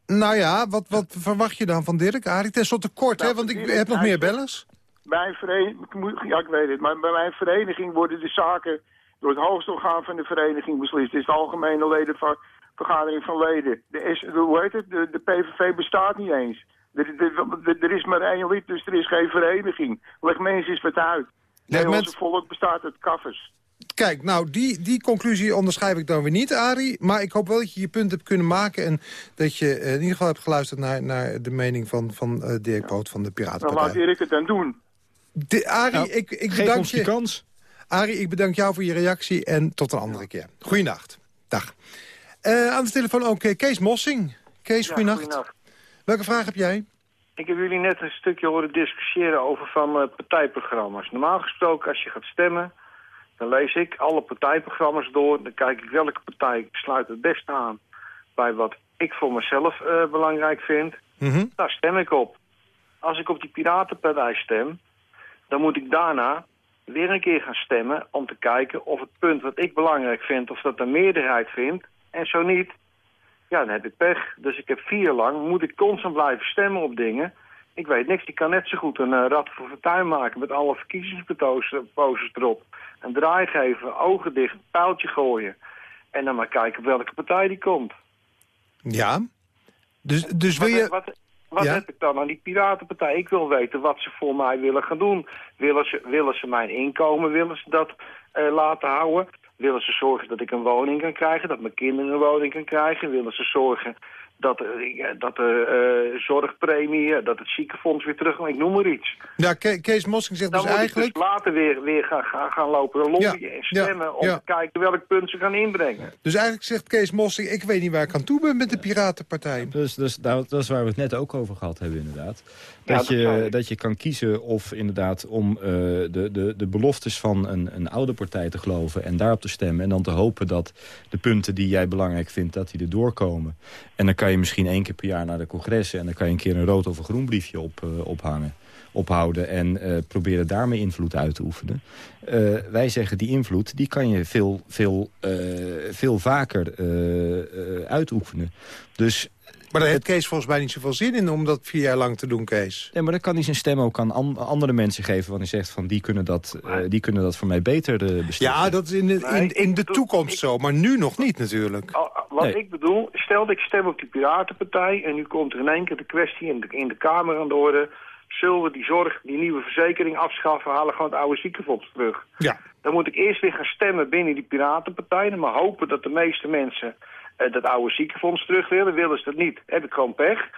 Nou ja, wat, wat verwacht je dan van Dirk? Arie, ten slotte kort, Nou, hè, want ik Dirk, heb nog meer bellers. Bij een vereniging, ja ik weet het, maar bij mijn vereniging worden de zaken door het hoogste orgaan van de vereniging beslist. Het is de algemene ledenvergadering van leden. De, S, de, hoe heet het? De, de PVV bestaat niet eens. Er, is maar één lid, dus er is geen vereniging. Leg mensen eens wat uit. Nee, met- onze volk bestaat uit kaffers. Kijk, nou, die, die conclusie onderschrijf ik dan weer niet, Arie. Maar ik hoop wel dat je je punt hebt kunnen maken... en dat je eh, in ieder geval hebt geluisterd naar, naar de mening van, van eh, Dirk Poot van de Dan laat Piratenpartij. Erik het dan doen. De, Arie, Nou, ik, ik Geef bedank je. kans. Arie, ik bedank jou voor je reactie en tot een andere keer. Goeienacht. Dag. Uh, aan de telefoon ook uh, Kees Mossing. Kees, ja, goeienacht. Welke vraag heb jij? Ik heb jullie net een stukje horen discussiëren over van uh, partijprogramma's. Normaal gesproken, als je gaat stemmen, dan lees ik alle partijprogramma's door. Dan kijk ik welke partij sluit het beste aan bij wat ik voor mezelf uh, belangrijk vind. Mm Daar stem ik op. Als ik op die Piratenpartij stem, dan moet ik daarna weer een keer gaan stemmen... om te kijken of het punt wat ik belangrijk vind, of dat de meerderheid vindt. En zo niet, ja, dan heb ik pech. Dus ik heb vier jaar lang, moet ik constant blijven stemmen op dingen. Ik weet niks, ik kan net zo goed een uh, rad voor fortuin maken... met alle verkiezingsposters erop. Een draai geven, ogen dicht, een pijltje gooien. En dan maar kijken welke partij die komt. Ja, dus, dus wil je... Wat, wat heb ik dan aan die Piratenpartij? Ik wil weten wat ze voor mij willen gaan doen. Willen ze, willen ze mijn inkomen, willen ze dat uh, laten houden? Willen ze zorgen dat ik een woning kan krijgen, dat mijn kinderen een woning kan krijgen? Willen ze zorgen dat, uh, dat de uh, zorgpremie, dat het ziekenfonds weer terug... Ik noem maar iets. Ja, Ke Kees Mossing zegt Dan dus eigenlijk... Dus later weer, weer gaan, gaan, gaan lopen lobbyen ja, en stemmen... Ja, om te kijken welk punt ze gaan inbrengen. Dus eigenlijk zegt Kees Mossing... ik weet niet waar ik aan toe ben met de Piratenpartij. Dus, dus dat, dat is waar we het net ook over gehad hebben inderdaad. Dat, ja, je, dat je kan kiezen of inderdaad om uh, de, de, de beloftes van een, een oude partij te geloven... en daarop te stemmen en dan te hopen dat de punten die jij belangrijk vindt... dat die er doorkomen. En dan kan je misschien één keer per jaar naar de congressen... en dan kan je een keer een rood of een groen briefje op, uh, ophangen ophouden en uh, proberen daarmee invloed uit te oefenen. Uh, wij zeggen die invloed die kan je veel, veel, veel vaker uitoefenen. Dus maar daar heeft Kees volgens mij niet zoveel zin in om dat vier jaar lang te doen, Kees. Nee, maar dan kan hij zijn stem ook aan an andere mensen geven. Want hij zegt van die kunnen dat, uh, die kunnen dat voor mij beter uh. Ja, dat is in de, in, in de toekomst zo. Maar nu nog niet natuurlijk. Wat nee. ik bedoel, stel dat ik stem op die Piratenpartij... en nu komt er in één keer de kwestie in de, in de Kamer aan de orde... zullen we die zorg, die nieuwe verzekering afschaffen... halen gewoon het oude ziekenfonds terug. Ja. Dan moet ik eerst weer gaan stemmen binnen die Piratenpartij... maar hopen dat de meeste mensen dat oude ziekenfonds terug willen. Willen ze dat niet, heb ik gewoon pech.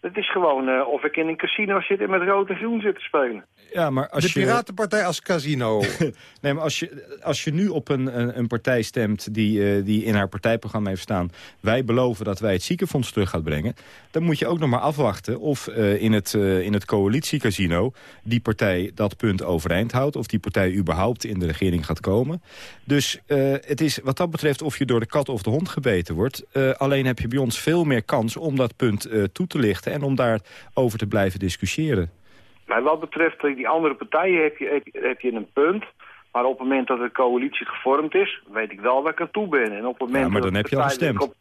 Het is gewoon uh, of ik in een casino zit en met rood en groen zit te spelen. Ja, maar als de Piratenpartij als casino. nee, maar als je, als je nu op een, een, een partij stemt die, uh, die in haar partijprogramma heeft staan... wij beloven dat wij het ziekenfonds terug gaan brengen... dan moet je ook nog maar afwachten of uh, in, het, in het coalitiecasino... die partij dat punt overeind houdt... of die partij überhaupt in de regering gaat komen. Dus het is wat dat betreft of je door de kat of de hond gebeten wordt. alleen heb je bij ons veel meer kans om dat punt toe te lichten... en om daarover te blijven discussiëren. Maar wat betreft die andere partijen heb je, heb, heb je een punt. Maar op het moment dat de coalitie gevormd is, weet ik wel waar ik aan toe ben. En op het moment ja, maar dan dat heb je al gestemd. Op,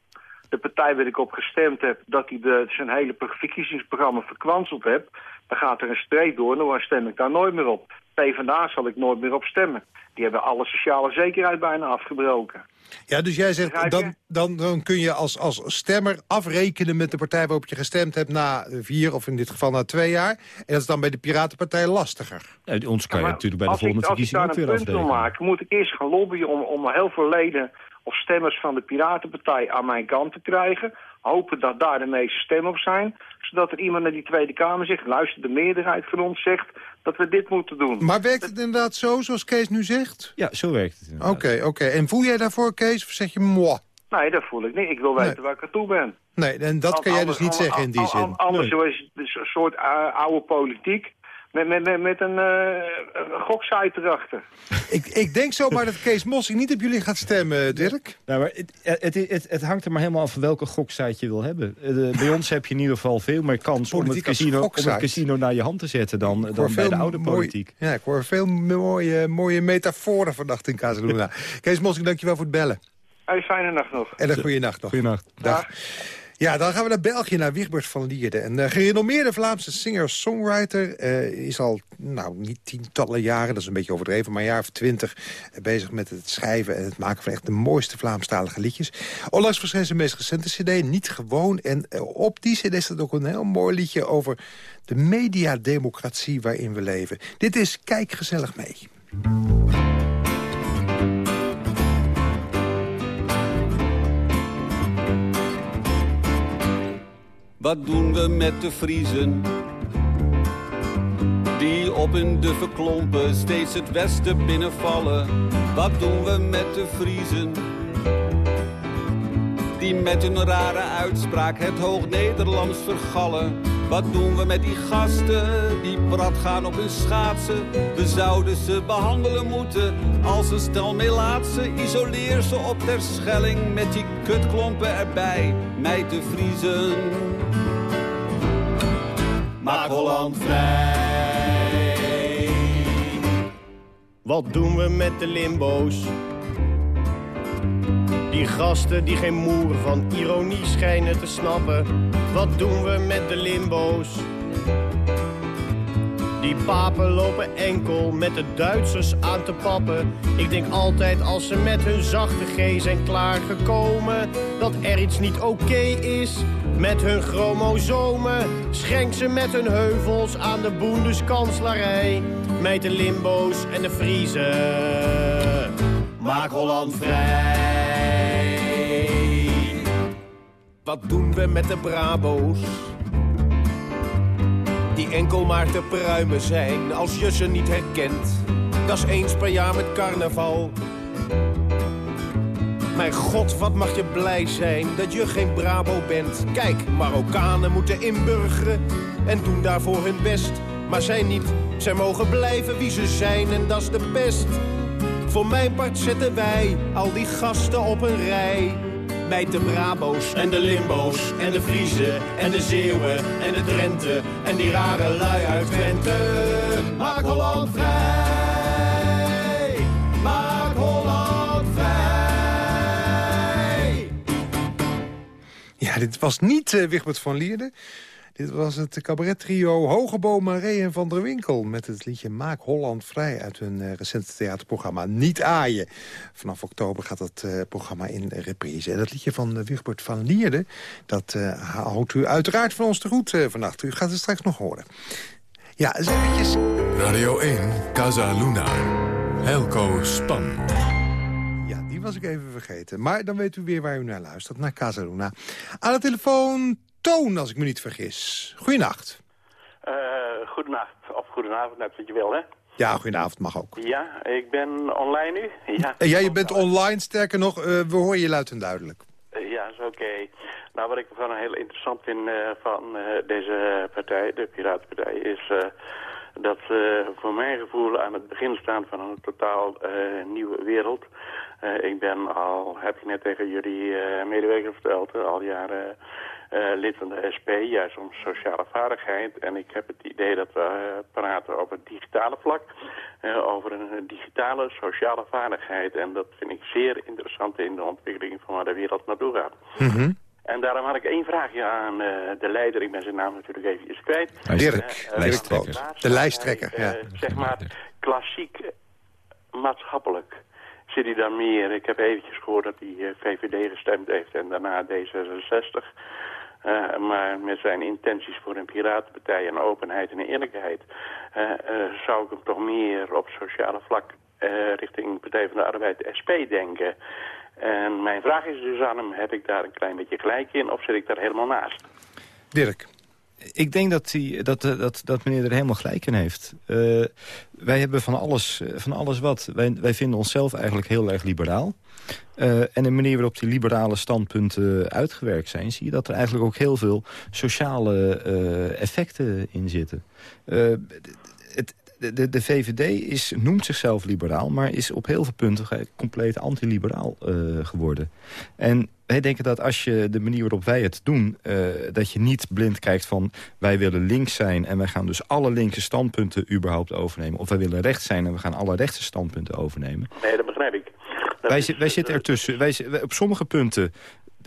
de partij waar ik op gestemd heb, dat hij de, zijn hele verkiezingsprogramma verkwanseld heeft, dan gaat er een streep door en dan stem ik daar nooit meer op. PvdA zal ik nooit meer op stemmen. Die hebben alle sociale zekerheid bijna afgebroken. Ja, dus jij zegt, dan, dan, dan kun je als, als stemmer afrekenen met de partij waarop je gestemd hebt na vier of in dit geval na twee jaar. En dat is dan bij de Piratenpartij lastiger. Ja, ons kan je ja, natuurlijk bij de volgende verkiezingen ook weer afrekenen. Als ik daar een punt wil maken, moet ik eerst gaan lobbyen om, om heel veel leden of stemmers van de Piratenpartij aan mijn kant te krijgen. Hopen dat daar de meeste stemmen op zijn. Zodat er iemand naar die Tweede Kamer zegt... luister, de meerderheid van ons zegt dat we dit moeten doen. Maar werkt het inderdaad zo, zoals Kees nu zegt? Ja, zo werkt het Oké, oké. Okay. En voel jij daarvoor, Kees, of zeg je moi? Nee, dat voel ik niet. Ik wil weten nee. waar ik aan toe ben. Nee, en dat kan jij dus niet zeggen in die zin. Anders nee. is het een soort uh, oude politiek... Met, met, met, met een, uh, een goksite erachter. ik, ik denk zomaar dat Kees Mossing niet op jullie gaat stemmen, Dirk. Nou, maar het, het, het, het hangt er maar helemaal af welke goksite je wil hebben. De, bij ons heb je in ieder geval veel meer kans om het, casino, om het casino naar je hand te zetten dan, dan bij de oude politiek. Mooi, ja, ik hoor veel mooie, mooie metaforen vannacht in Casaluna. Kees Mossing, dankjewel voor het bellen. Hey, fijne nacht nog. En een goede nacht nog. Goeienacht. Dag. Dag. Ja, dan gaan we naar België, naar Wigbert van Lierde. Een uh, gerenommeerde Vlaamse singer-songwriter. Uh, is al, nou, niet tientallen jaren, dat is een beetje overdreven... maar een jaar of twintig uh, bezig met het schrijven... en het maken van echt de mooiste Vlaamstalige liedjes. Onlangs verscheen zijn meest recente cd, Niet Gewoon. En op die cd staat ook een heel mooi liedje over de mediademocratie waarin we leven. Dit is Kijk gezellig mee. Wat doen we met de Vriezen? Die op in de verklompen steeds het westen binnenvallen. Wat doen we met de Vriezen? Die met hun rare uitspraak het Hoog-Nederlands vergallen. Wat doen we met die gasten die prat gaan op hun schaatsen? We zouden ze behandelen moeten als een stel melaatse. Isoleer ze op ter schelling met die kutklompen erbij. Mij te vriezen. Maak Holland vrij. Wat doen we met de limbo's? Die gasten die geen moer van ironie schijnen te snappen. Wat doen we met de limbo's? Die papen lopen enkel met de Duitsers aan te pappen. Ik denk altijd als ze met hun zachte G zijn klaargekomen... dat er iets niet oké is met hun chromosomen. Schenk ze met hun heuvels aan de Boendeskanslarij. Met de limbo's en de Vriezen. Maak Holland vrij. Wat doen we met de Brabo's? Die enkel maar te pruimen zijn als je ze niet herkent. Dat is eens per jaar met carnaval. Mijn god, wat mag je blij zijn dat je geen Brabo bent. Kijk, Marokkanen moeten inburgeren en doen daarvoor hun best. Maar zij niet, zij mogen blijven wie ze zijn en dat is de pest. Voor mijn part zetten wij al die gasten op een rij. Bij de Brabo's en de Limbo's en de Vriezen en de Zeeuwen en de Drenthe en die rare lui uit Twente. Maak Holland vrij, maak Holland vrij. Ja, dit was niet uh, van Lierde. Dit was het cabaret-trio Hogeboom, Maree en Van der Winkel... met het liedje Maak Holland Vrij uit hun uh, recente theaterprogramma Niet Aaien. Vanaf oktober gaat dat uh, programma in reprise. En dat liedje van uh, Wigbert van Lierde, dat houdt u uiteraard van ons te goed vannacht. U gaat het straks nog horen. Ja, eens eventjes... Radio 1, Casa Luna. Helco Span. Ja, die was ik even vergeten. Maar dan weet u weer waar u naar luistert, naar Casa Luna. Aan de telefoon Toon, als ik me niet vergis. Goedenacht. Uh, goedenacht, of goedenavond, net wat je wil, hè? Ja, goedenavond mag ook. Ja, ik ben online nu. Ja, ja je bent online, sterker nog, uh, we horen je luid en duidelijk. Uh, ja, is oké. Okay. Nou, wat ik gewoon heel interessant vind van deze partij, de Piratenpartij, is dat ze voor mijn gevoel aan het begin staan van een totaal nieuwe wereld. ik ben al, heb ik net tegen jullie medewerker verteld, al jaren lid van de SP, juist om sociale vaardigheid. En ik heb het idee dat we uh, praten over het digitale vlak, uh, over een digitale sociale vaardigheid. En dat vind ik zeer interessant in de ontwikkeling van waar de wereld naartoe gaat. Mm -hmm. En daarom had ik één vraagje aan de leider. Ik ben zijn naam natuurlijk even kwijt. Dirk, lijsttrekker. De lijsttrekker, ja. zeg maar klassiek maatschappelijk zit hij daar meer. Ik heb eventjes gehoord dat hij VVD gestemd heeft en daarna D66. Uh, maar met zijn intenties voor een piratenpartij en openheid en eerlijkheid... Uh, uh, zou ik hem toch meer op sociale vlak richting Partij van de Arbeid, SP, denken. En mijn vraag is dus aan hem, heb ik daar een klein beetje gelijk in of zit ik daar helemaal naast? Dirk. Ik denk dat, die, dat, dat, dat meneer er helemaal gelijk in heeft. Wij hebben van alles, van alles wat. Wij, wij vinden onszelf eigenlijk heel erg liberaal. Uh, en de manier waarop die liberale standpunten uitgewerkt zijn... zie je dat er eigenlijk ook heel veel sociale uh, effecten in zitten. Het, de, de, VVD is, noemt zichzelf liberaal... maar is op heel veel punten compleet antiliberaal geworden. En wij denken dat als je de manier waarop wij het doen... Dat je niet blind kijkt van wij willen links zijn... en wij gaan dus alle linkse standpunten überhaupt overnemen. Of wij willen rechts zijn en we gaan alle rechtse standpunten overnemen. Nee, dat begrijp ik. Wij, wij zitten ertussen. Wij, op sommige punten...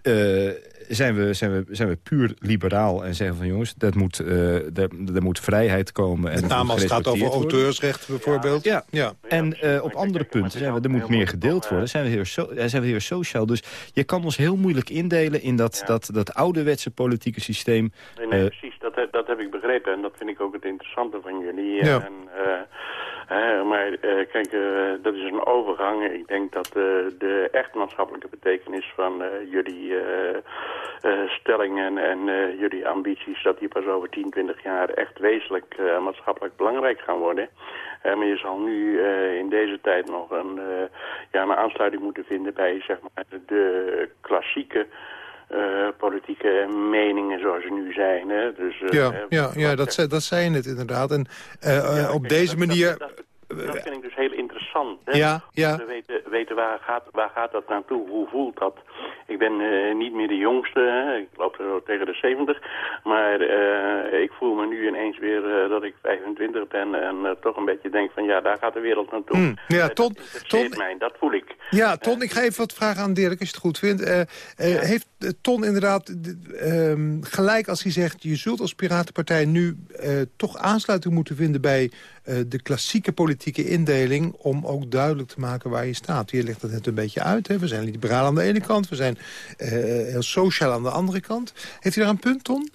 Uh, zijn we, zijn, we, zijn we puur liberaal en zeggen van jongens, dat moet, uh, er, er moet vrijheid komen. En Met name als het gaat over auteursrecht bijvoorbeeld. Ja, ja. en uh, op andere punten zijn we, er moet meer gedeeld worden. Zijn we, heel so, zijn we heel sociaal. Dus je kan ons heel moeilijk indelen in dat, dat, dat ouderwetse politieke systeem. Nee, nee precies, dat, dat heb ik begrepen. En dat vind ik ook het interessante van jullie. Ja. En, uh, maar uh, kijk, uh, dat is een overgang. Ik denk dat de echt maatschappelijke betekenis van jullie stellingen en jullie ambities... dat die pas over 10, 20 jaar echt wezenlijk maatschappelijk belangrijk gaan worden. maar je zal nu in deze tijd nog een, ja, een aansluiting moeten vinden bij zeg maar, de klassieke... politieke meningen zoals ze nu zijn. Hè? Dus, ja, ja, ja dat, dat zei je net inderdaad. En op deze manier dat vind ik dus heel interessant. Hè? Ja, ja. We weten, weten waar, gaat, waar gaat dat naartoe, hoe voelt dat. Ik ben uh, niet meer de jongste, hè? ik loop zo tegen de 70. Maar uh, ik voel me nu ineens weer uh, dat ik 25 ben en toch een beetje denk van ja, daar gaat de wereld naartoe. Mm, ja, Ton, dat ton, mij, dat voel ik. Ja, Ton, ik ga even wat vragen aan Dirk als je het goed vindt. Ja. Heeft Ton inderdaad ehm, gelijk als hij zegt... je zult als Piratenpartij nu toch aansluiting moeten vinden bij de klassieke politieke indeling... om ook duidelijk te maken waar je staat. Hier ligt het net een beetje uit. Hè? We zijn liberaal aan de ene kant, we zijn uh, heel sociaal aan de andere kant. Heeft u daar een punt, Ton?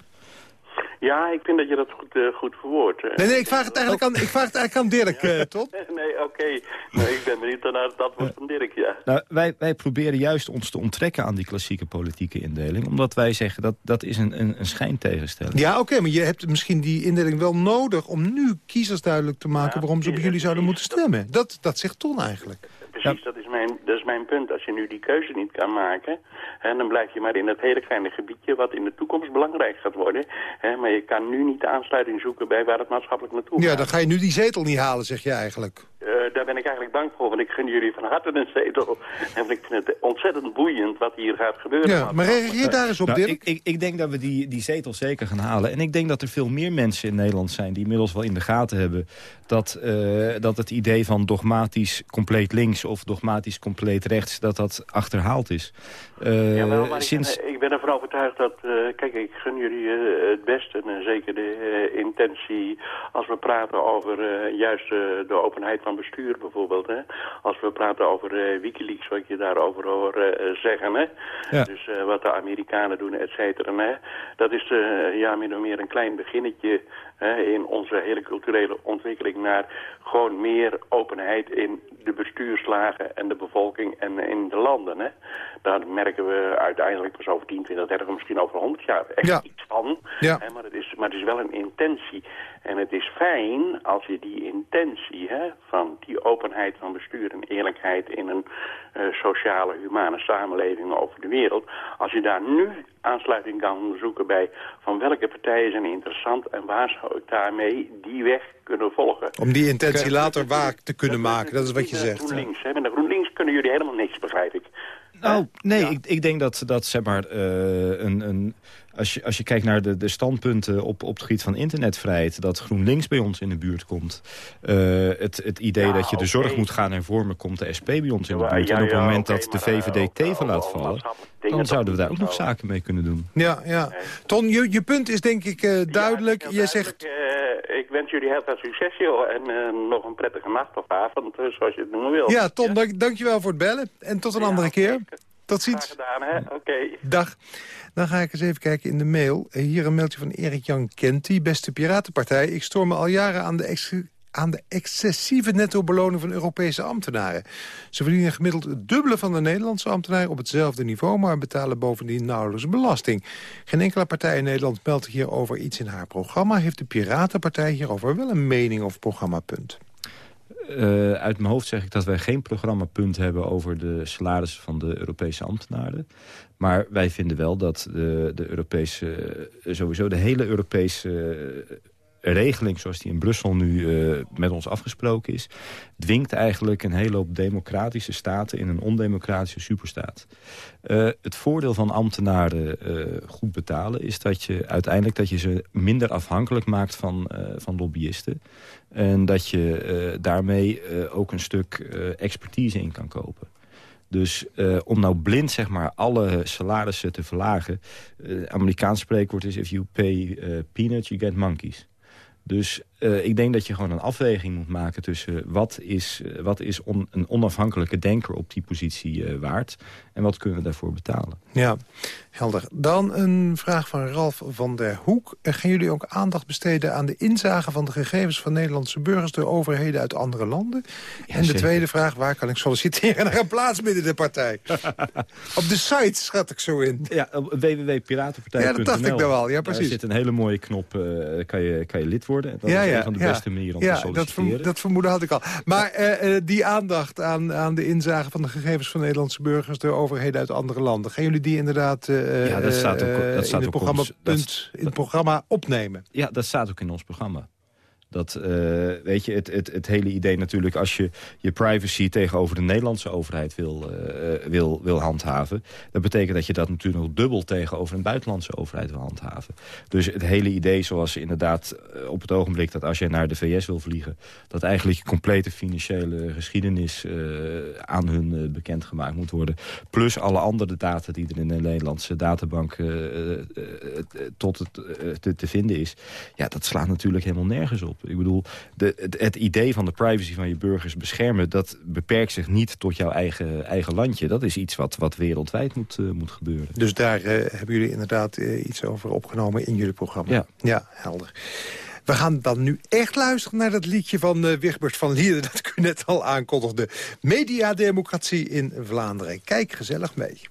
Ja, ik vind dat je dat goed, uh, goed verwoordt. Nee, nee, ik vraag het eigenlijk aan, ik vraag het eigenlijk aan Dirk, uh, Ton. nee, oké. Okay. Nee, ik ben benieuwd naar dat woord van Dirk, ja. Nou, wij, wij proberen juist ons te onttrekken aan die klassieke politieke indeling. Omdat wij zeggen dat dat is een, een, een schijntegenstelling. Ja, oké, maar je hebt misschien die indeling wel nodig... om nu kiezers duidelijk te maken ja, waarom ze op jullie zouden moeten stemmen. Dat, dat zegt Ton eigenlijk. Precies, dat, is mijn, dat is mijn punt. Als je nu die keuze niet kan maken, hè, dan blijf je maar in dat hele kleine gebiedje... wat in de toekomst belangrijk gaat worden. Hè, maar je kan nu niet de aansluiting zoeken bij waar het maatschappelijk naartoe gaat. Ja, dan ga je nu die zetel niet halen, zeg je eigenlijk. Uh, daar ben ik eigenlijk bang voor, want ik gun jullie van harte een zetel. En ik vind het ontzettend boeiend wat hier gaat gebeuren. Ja, maar reageer daar eens op, nou, Dirk. Ik, ik, ik, denk dat we die, die zetel zeker gaan halen. En ik denk dat er veel meer mensen in Nederland zijn... die inmiddels wel in de gaten hebben... dat, uh, dat het idee van dogmatisch compleet links of dogmatisch compleet rechts... dat dat achterhaald is. Uh, ja, wel, maar sinds... ik, ben, ik ben ervan overtuigd dat... kijk, ik gun jullie het beste en zeker de intentie... als we praten over juist de openheid van bestuur bijvoorbeeld. Hè? Als we praten over Wikileaks, wat je daarover hoort uh, zeggen. Hè? Ja. Dus wat de Amerikanen doen, et cetera. Hè? Dat is ja, min of meer een klein beginnetje in onze hele culturele ontwikkeling... naar gewoon meer openheid in de en de bevolking en in de landen. Hè? Daar merken we uiteindelijk pas over 10, 20, 30, misschien over 100 jaar echt ja. iets van. Ja. Hè? Maar, het is, maar het is wel een intentie. En het is fijn als je die intentie hè, van die openheid van bestuur en eerlijkheid in een sociale, humane samenleving over de wereld, als je daar nu aansluiting kan zoeken bij van welke partijen zijn interessant en waar zou ik daarmee die weg kunnen volgen. Om die intentie later waar te kunnen maken, dat is wat je zegt. GroenLinks, hè. Met de GroenLinks kunnen jullie helemaal niks, begrijp ik. Nou, nee, ja. ik, ik denk dat, dat zeg maar, uh, een, een, als, je, als je kijkt naar de, de standpunten op, op het gebied van internetvrijheid... dat GroenLinks bij ons in de buurt komt. Uh, het, het idee ja, dat je de okay. zorg moet gaan hervormen... komt de SP bij ons in de buurt. en op het moment okay, dat de VVD uh, teven laat vallen... dan zouden we daar ook nog zaken mee kunnen doen. Ja, ja. Ton, je, je punt is denk ik uh, duidelijk. Ja, je zegt... ik wens jullie heel veel succes, joh. En nog een prettige nacht of avond, zoals je het noemen wil. Ja, Ton, dank, dankjewel voor het bellen. En tot een andere keer. Tot ziens. Gedaan, hè? Oké. Okay. Dag. Dan ga ik eens even kijken in de mail. Hier een mailtje van Erik-Jan Kenty, beste Piratenpartij. Ik stoor me al jaren aan de, ex aan de excessieve netto-beloning van Europese ambtenaren. Ze verdienen gemiddeld het dubbele van de Nederlandse ambtenaren op hetzelfde niveau... maar betalen bovendien nauwelijks belasting. Geen enkele partij in Nederland meldt hierover iets in haar programma. Heeft de Piratenpartij hierover wel een mening of programmapunt? Uh, uit mijn hoofd zeg ik dat wij geen programmapunt hebben over de salarissen van de Europese ambtenaren. Maar wij vinden wel dat de, de Europese, sowieso de hele Europese regeling zoals die in Brussel nu uh, met ons afgesproken is... dwingt eigenlijk een hele hoop democratische staten in een ondemocratische superstaat. Uh, het voordeel van ambtenaren uh, goed betalen is dat je uiteindelijk dat je ze minder afhankelijk maakt van, van lobbyisten. En dat je daarmee ook een stuk expertise in kan kopen. Dus om nou blind zeg maar alle salarissen te verlagen... Amerikaans spreekwoord is... if you pay peanuts, you get monkeys. Dus uh, ik denk dat je gewoon een afweging moet maken tussen wat is, uh, wat is on, een onafhankelijke denker op die positie uh, waard en wat kunnen we daarvoor betalen. Ja, helder. Dan een vraag van Ralf van der Hoek. Gaan jullie ook aandacht besteden aan de inzage van de gegevens van Nederlandse burgers door overheden uit andere landen? Ja, en de zeker. tweede vraag, waar kan ik solliciteren naar een plaats binnen de partij? op de site schat ik zo in. Ja, www.piratenpartij.nl. Ja, dat dacht ik nou wel. Ja, precies. Er zit een hele mooie knop, kan, je, kan je lid worden. Dat ja, een van de ja. beste manieren om ja, te solliciteren. Dat, dat vermoeden had ik al. Maar uh, uh, die aandacht aan, aan de inzage van de gegevens van Nederlandse burgers... door overheden uit andere landen. Gaan jullie die inderdaad uh, ja, dat staat ook, dat staat in, het programma, punt, in het programma opnemen? Ja, dat staat ook in ons programma. Dat, uh, weet je, het, het, het hele idee natuurlijk... als je je privacy tegenover de Nederlandse overheid wil, uh, wil, wil handhaven... dat betekent dat je dat natuurlijk nog dubbel tegenover een buitenlandse overheid wil handhaven. Dus het hele idee zoals inderdaad op het ogenblik... dat als je naar de VS wil vliegen... dat eigenlijk je complete financiële geschiedenis aan hun bekendgemaakt moet worden. Plus alle andere data die er in de Nederlandse databank tot het, te vinden is. Ja, dat slaat natuurlijk helemaal nergens op. Ik bedoel, de, het, het, idee van de privacy van je burgers beschermen... dat beperkt zich niet tot jouw eigen, eigen landje. Dat is iets wat, wat wereldwijd moet, uh, moet gebeuren. Dus daar uh, hebben jullie inderdaad uh, iets over opgenomen in jullie programma? Ja. Ja, helder. We gaan dan nu echt luisteren naar dat liedje van uh, Wigbert van Lieren... dat ik u net al aankondigde. Mediademocratie in Vlaanderen. Kijk gezellig mee.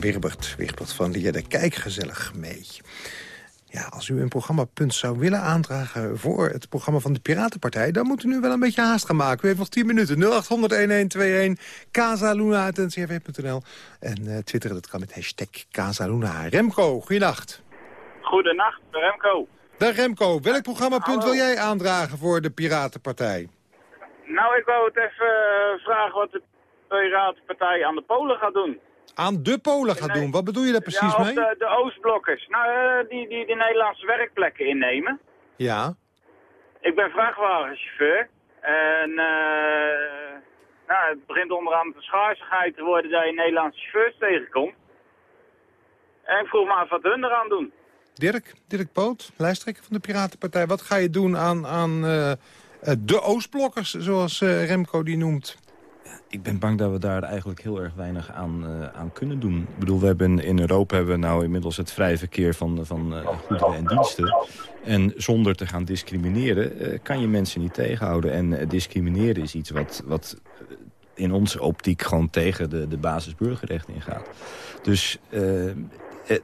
Wirbert, Wirbert van Lierde. Kijk gezellig mee. Ja, als u een programmapunt zou willen aandragen voor het programma van de Piratenpartij... dan moet u nu wel een beetje haast gaan maken. U heeft nog 10 minuten. 0800-1121, casaluna.ncrv.nl. En uh, twitteren, dat kan met hashtag Casaluna. Remco, goeienacht. Goedenacht, Remco. Dag Remco, welk programmapunt wil jij aandragen voor de Piratenpartij? Nou, ik wou het even uh, vragen wat de Piratenpartij aan de Polen gaat doen. Aan de Polen gaat doen? Wat bedoel je daar precies ja, mee? De, de Oostblokkers. Nou, uh, die, die de Nederlandse werkplekken innemen. Ja. Ik ben vrachtwagenchauffeur. En uh, nou, het begint onderaan de schaarsigheid te worden dat je Nederlandse chauffeurs tegenkomt. En ik vroeg me af wat hun eraan doen. Dirk, Dirk Poot, lijsttrekker van de Piratenpartij. Wat ga je doen aan, aan uh, de Oostblokkers, zoals Remco die noemt? Ik ben bang dat we daar eigenlijk heel erg weinig aan, uh, aan kunnen doen. Ik bedoel, we hebben in Europa hebben we nou inmiddels het vrije verkeer van, van uh, goederen en diensten. En zonder te gaan discrimineren uh, kan je mensen niet tegenhouden. En discrimineren is iets wat, wat in onze optiek gewoon tegen de, de basisburgerrechten ingaat. Dus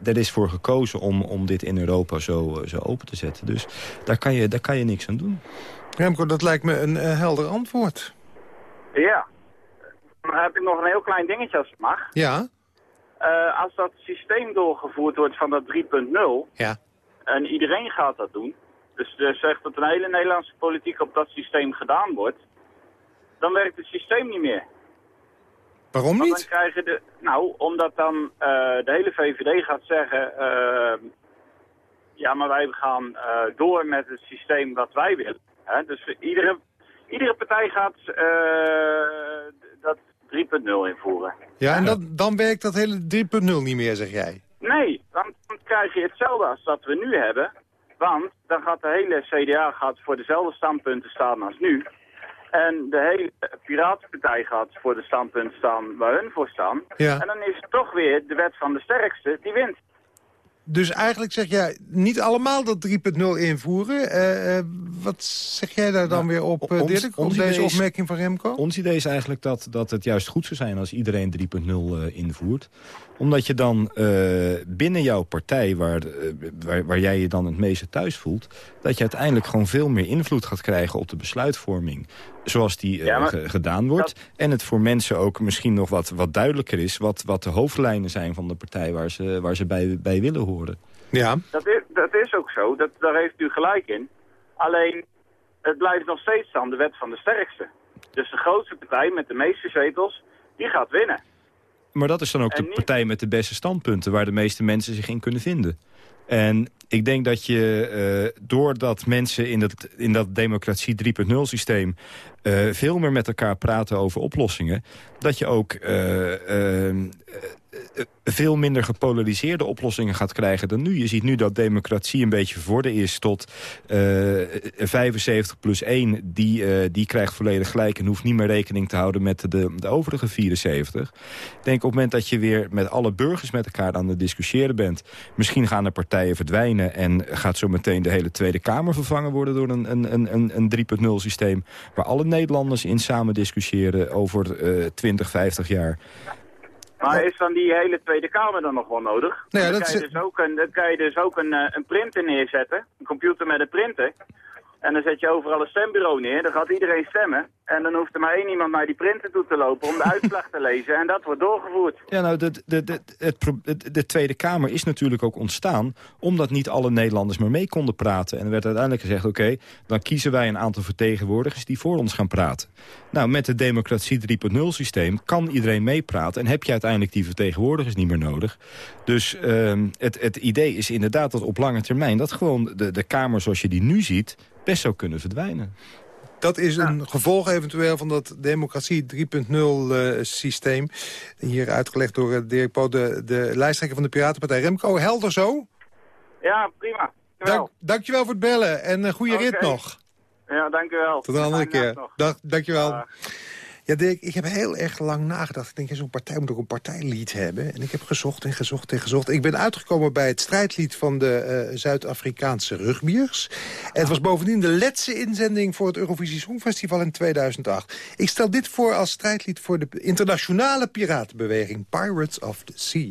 er is voor gekozen om, om dit in Europa zo, zo open te zetten. Dus daar kan, je, daar kan je niks aan doen. Remco, dat lijkt me een helder antwoord. Ja, dan heb ik nog een heel klein dingetje als het mag. Ja. Uh, als dat systeem doorgevoerd wordt van dat 3.0... Ja. en iedereen gaat dat doen... dus zegt dat een hele Nederlandse politiek op dat systeem gedaan wordt... dan werkt het systeem niet meer. Waarom Want niet? Dan krijgen de, nou, omdat dan uh, de hele VVD gaat zeggen... Uh, ja, maar wij gaan door met het systeem wat wij willen. Hè? Dus iedere, iedere partij gaat 3.0 invoeren. Ja, en dat, dan werkt dat hele 3.0 niet meer, zeg jij? Nee, dan, dan krijg je hetzelfde als dat we nu hebben. Want dan gaat de hele CDA gaat voor dezelfde standpunten staan als nu. En de hele Piratenpartij gaat voor de standpunten staan waar hun voor staan. Ja. En dan is het toch weer de wet van de sterkste die wint. Dus eigenlijk zeg jij niet allemaal dat 3.0 invoeren. Uh, uh, wat zeg jij daar dan nou, weer op, uh, Dirk, op deze opmerking van Remco? Ons idee is eigenlijk dat, dat het juist goed zou zijn als iedereen 3.0 invoert omdat je dan uh, binnen jouw partij, waar, uh, waar, waar, jij je dan het meeste thuis voelt... dat je uiteindelijk gewoon veel meer invloed gaat krijgen op de besluitvorming. Zoals die uh, ja, gedaan wordt. Dat... En het voor mensen ook misschien nog wat, wat duidelijker is... Wat, wat de hoofdlijnen zijn van de partij waar ze, waar ze bij, bij willen horen. Ja. Dat is, dat is ook zo, dat, daar heeft u gelijk in. Alleen, het blijft nog steeds dan de wet van de sterkste. Dus de grootste partij met de meeste zetels, die gaat winnen. Maar dat is dan ook En de partij met de beste standpunten... waar de meeste mensen zich in kunnen vinden. En ik denk dat je, eh, doordat mensen in dat, in dat democratie 3.0 systeem... eh, veel meer met elkaar praten over oplossingen... dat je ook eh, veel minder gepolariseerde oplossingen gaat krijgen dan nu. Je ziet nu dat democratie een beetje verworden is tot eh 75 plus 1. Die, eh, die krijgt volledig gelijk en hoeft niet meer rekening te houden met de, de overige 74. Ik denk op het moment dat je weer met alle burgers met elkaar aan het discussiëren bent... misschien gaan de partijen verdwijnen en gaat zo meteen de hele Tweede Kamer vervangen worden... door een, een, een, een 3.0 systeem waar alle Nederlanders in samen discussiëren over eh 20, 50 jaar. Maar is dan die hele Tweede Kamer dan nog wel nodig? Nou ja, dan, dat kan je is- dus ook een, dan kan je dus ook een, eh, een printer neerzetten, een computer met een printer. En dan zet je overal een stembureau neer, dan gaat iedereen stemmen. En dan hoeft er maar één iemand naar die printer toe te lopen om de uitslag te lezen. En dat wordt doorgevoerd. Ja, nou, de, de, de, het, de Tweede Kamer is natuurlijk ook ontstaan... omdat niet alle Nederlanders meer mee konden praten. En er werd uiteindelijk gezegd, oké, dan kiezen wij een aantal vertegenwoordigers... die voor ons gaan praten. Nou, met het democratie 3.0 systeem kan iedereen meepraten... en heb je uiteindelijk die vertegenwoordigers niet meer nodig. Dus ehm, het, het idee is inderdaad dat op lange termijn... dat gewoon de, de Kamer zoals je die nu ziet best zou kunnen verdwijnen. Dat is een gevolg eventueel van dat democratie 3.0 eh, systeem. Hier uitgelegd door eh, Dirk Poot, de, de lijsttrekker van de Piratenpartij. Remco, helder zo? Ja, prima. Dank, dankjewel voor het bellen en een goede rit nog. Ja, dank u wel. Tot een andere keer. Dag, dankjewel. Ja, Dirk, ik heb heel erg lang nagedacht. Ik denk, zo'n partij moet ook een partijlied hebben. En ik heb gezocht en gezocht en gezocht. Ik ben uitgekomen bij het strijdlied van de eh, Zuid-Afrikaanse rugbiers. En het was bovendien de laatste inzending voor het Eurovisie Songfestival in 2008. Ik stel dit voor als strijdlied voor de internationale piratenbeweging Pirates of the Sea.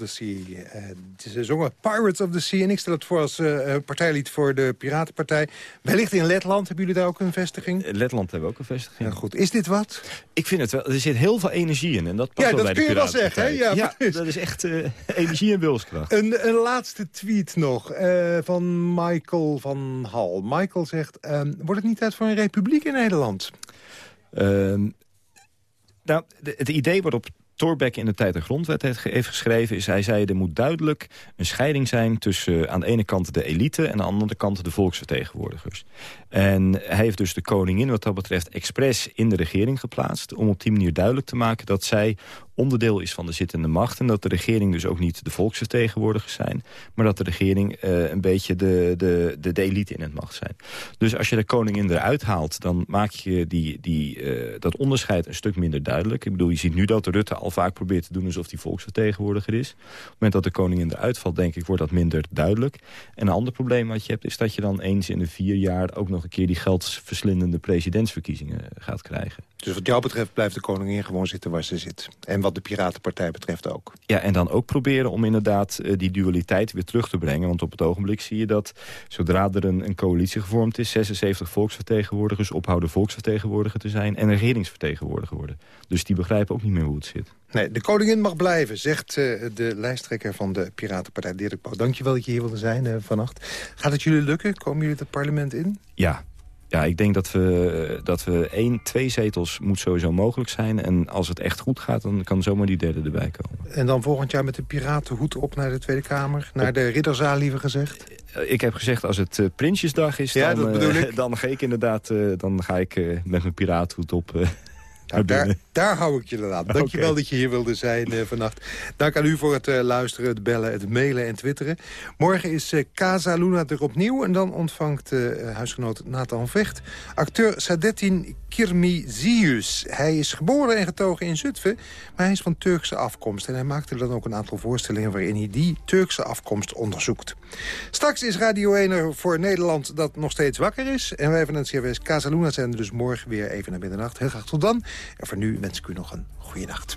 Of the Sea. Eh, ze zongen Pirates of the Sea. En ik stel het voor als eh, partijlied voor de Piratenpartij. Wellicht in Letland. Hebben jullie daar ook een vestiging? Letland hebben we ook een vestiging. Ja, goed. Is dit wat? Ik vind het wel. Er zit heel veel energie in. En dat past Ja, wel dat bij de kun je wel zeggen, hè? Ja, precies. dat is echt energie en wilskracht. Een, een laatste tweet nog van Michael van Hal. Michael zegt, wordt het niet tijd voor een republiek in Nederland? Ehm, nou, de- het idee waarop Thorbecke in de tijd de grondwet heeft geschreven... is hij zei er moet duidelijk een scheiding zijn tussen eh, aan de ene kant de elite... en aan de andere kant de volksvertegenwoordigers. En hij heeft dus de koningin wat dat betreft expres in de regering geplaatst... om op die manier duidelijk te maken dat zij onderdeel is van de zittende macht... en dat de regering dus ook niet de volksvertegenwoordigers zijn... maar dat de regering eh, een beetje de, de, de, elite in het macht zijn. Dus als je de koningin eruit haalt... dan maak je die, die, eh, dat onderscheid een stuk minder duidelijk. Ik bedoel, je ziet nu dat Rutte al vaak probeert te doen... alsof hij volksvertegenwoordiger is. Op het moment dat de koningin eruit valt, denk ik, wordt dat minder duidelijk. En een ander probleem wat je hebt... is dat je dan eens in de vier jaar ook nog een keer... die geldverslindende presidentsverkiezingen gaat krijgen. Dus wat jou betreft blijft de koningin gewoon zitten waar ze zit. En wat de Piratenpartij betreft ook. Ja, en dan ook proberen om inderdaad eh, die dualiteit weer terug te brengen. Want op het ogenblik zie je dat zodra er een, een coalitie gevormd is... 76 volksvertegenwoordigers ophouden volksvertegenwoordiger te zijn... en regeringsvertegenwoordiger worden. Dus die begrijpen ook niet meer hoe het zit. Nee, de koningin mag blijven, zegt eh, de lijsttrekker van de Piratenpartij, Dirk Pauw. Dankjewel dat je hier wilde zijn eh, vannacht. Gaat het jullie lukken? Komen jullie het parlement in? Ja, ja ik denk dat we, dat we één, twee zetels moet sowieso mogelijk zijn. En als het echt goed gaat, dan kan zomaar die derde erbij komen. En dan volgend jaar met de piratenhoed op naar de Tweede Kamer? Naar de ridderzaal, liever gezegd? Eh, Ik heb gezegd, als het eh, Prinsjesdag is, Ja, dan, dat bedoel eh, ik. dan ga ik inderdaad dan ga ik, met mijn piraathoed op naar Nou, daar. Daar hou ik je dan aan. Dank je wel dat je hier wilde zijn eh, vannacht. Dank aan u voor het eh, luisteren, het bellen, het mailen en twitteren. Morgen is eh, Casa Luna er opnieuw. En dan ontvangt huisgenoot Nathan Vecht acteur Sadettin Kirmizius. Hij is geboren en getogen in Zutphen, maar hij is van Turkse afkomst. En hij maakte dan ook een aantal voorstellingen waarin hij die Turkse afkomst onderzoekt. Straks is Radio 1 er voor Nederland dat nog steeds wakker is. En wij van het CWS Casa Luna zijn er dus morgen weer even naar middernacht. Heel graag tot dan. En voor nu wens ik u nog een goede nacht.